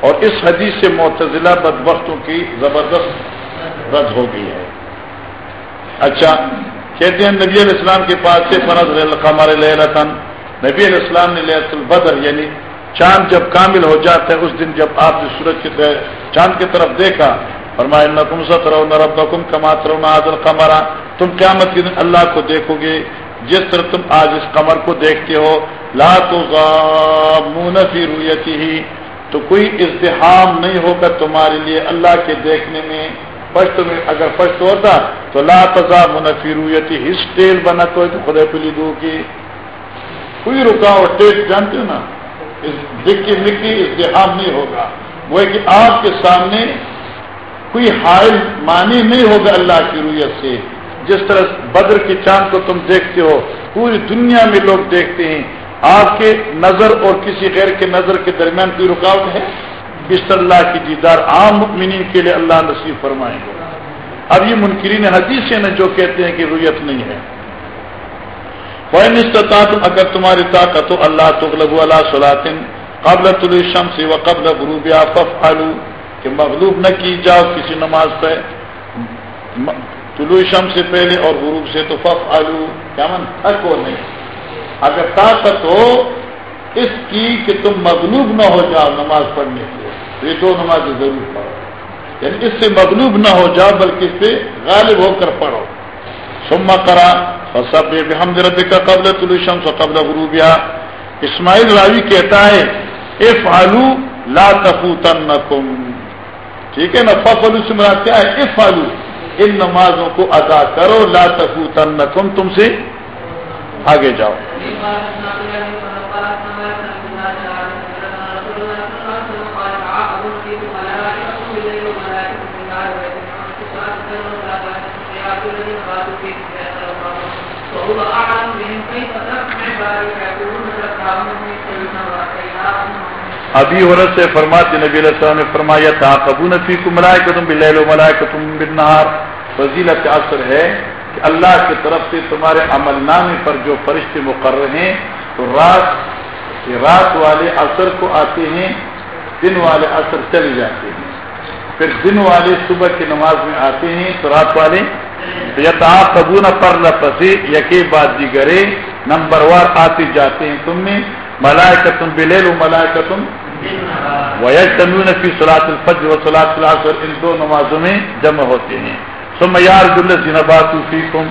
اور اس حدیث سے معتزلہ بد وقتوں کی زبردست رد ہو گئی ہے۔ اچھا کہتے ہیں نبی علیہ السلام کے پاس سے فرض ہمارے لہلتن نبی علیہ السلام نے لہت البدر یعنی چاند جب کامل ہو جاتا ہے، اس دن جب آپ نے سورج کی چاند کی طرف دیکھا فرمایا نقم ست رو نہ رب کما ترو نہ آدر قمرا تم قیامت کے دن اللہ کو دیکھو گے جس طرح تم آج اس قمر کو دیکھتے ہو. لا تو فی رویتی ہی تو کوئی اجتحام نہیں ہوگا تمہارے لیے اللہ کے دیکھنے میں. پشت میں اگر پشت ہوتا تو لا تزا منفی رویتی ہس ٹیل بنا تو خدا پلی دو کی کوئی رکاوٹ ٹیل جانتے ہو نا؟ دکی مکی اجتحام نہیں ہوگا. وہ کہ آپ کے سامنے کوئی حائل معنی نہیں ہوگا اللہ کی رویت سے۔ جس طرح بدر کی چاند کو تم دیکھتے ہو، پوری دنیا میں لوگ دیکھتے ہیں۔ آپ کے نظر اور کسی غیر کے نظر کے درمیان کوئی رکاوٹ ہے؟ اس اللہ کی دیدار عام مکمنین کے لیے اللہ نصیب فرمائیں گے اب یہ منکرین حدیث ہے نا جو کہتے ہیں کہ رویت نہیں ہے۔ کوئی اگر تمہاری طاقت ہو، اللہ تغلب اللہ صلاطن قبل الشمس و قبل غروب فف آلو کہ مغلوب نہ کی جاؤ کسی نماز پہ طلوع شم سے پہلے اور غروب سے تو فف آلو کیا من؟ حق ہو نہیں۔ اگر طاقت ہو، اس کی کہ تم مغلوب نہ ہو جاؤ نماز پڑھنے سے تو یہ دو نماز ضرور پڑھو۔ یعنی اس سے مغلوب نہ ہو جاؤ، بلکہ اس سے غالب ہو کر پڑھو۔ سما کرا اور سب ہم رد کا قبل طلوع شمس و قبل غروب یا اسماعیل راوی کہتا ہے اے فالو لا تفوتن ٹھیک ہے نا فلو سے مراد کیا ہے؟ اس فالو ان نمازوں کو ادا کرو، لا تفو تن تم سے آگے جاؤ۔ ابھی عورت سے فرماتے نبی علیہ السلام نے فرمایا تھا قبو نفی کو ملائے تم بلو ملائے کا تم فضیلت اثر ہے کہ اللہ کی طرف سے تمہارے عمل نامے پر جو فرشتے مقرر ہیں، تو رات رات والے اثر کو آتے ہیں، دن والے اثر چلے جاتے ہیں۔ پھر دن والے صبح کی نماز میں آتے ہیں، تو رات والے یا قبو نہ پر لفظ یقے بات دیگرے نمبر وار آتے جاتے ہیں تم میں ملائے کا تم بلے لو ملائے کا تم ویجتمون فی صلاة الفجر و صلاة العصر، ان دو نمازوں میں جمع ہوتے ہیں۔ ثم یار الذین باتوا فیکم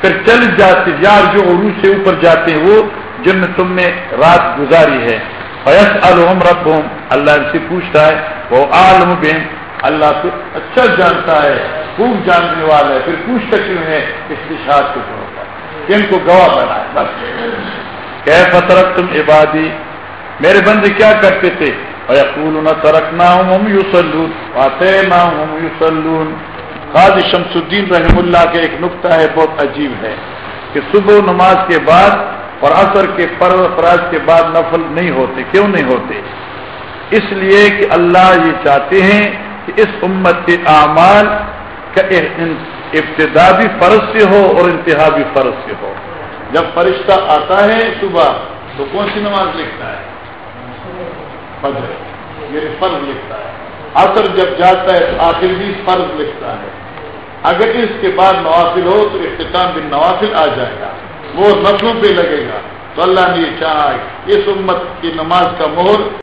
پھر چل جاتے، یار جو عروج سے اوپر جاتے ہیں، وہ جن میں تم نے رات گزاری ہے۔ فیسألهم ربهم۔ اللہ ان سے پوچھتا ہے، وہ عالم بہن اللہ سے اچھا جانتا ہے، خوب جاننے والا ہے۔ پھر پوچھتا کیوں ہے؟ اس لشاط کے طور پر ان کو گواہ بنائے، بس۔ کہ فترک تم عبادی؟ میرے بندے کیا کرتے تھے؟ ترکنا ہوں آتے نہ ہوں شمس الدین رحم اللہ کے ایک نقطہ ہے، بہت عجیب ہے کہ صبح نماز کے بعد اور عصر کے پرو فراز کے بعد نفل نہیں ہوتے۔ کیوں نہیں ہوتے؟ اس لیے کہ اللہ یہ چاہتے ہیں کہ اس امت کے اعمال کا ابتدا بھی فرض سے ہو اور انتہا بھی فرض سے ہو۔ جب فرشتہ آتا ہے صبح تو کون سی نماز لکھتا ہے؟ فجر یعنی فرض لکھتا ہے۔ اثر جب جاتا ہے تو آخر بھی فرض لکھتا ہے۔ اگر اس کے بعد نوافل ہو تو اختتام بن نوافل آ جائے گا۔ وہ نفلوں پہ لگے گا۔ تو اللہ نے یہ چاہا اس امت کی نماز کا مہر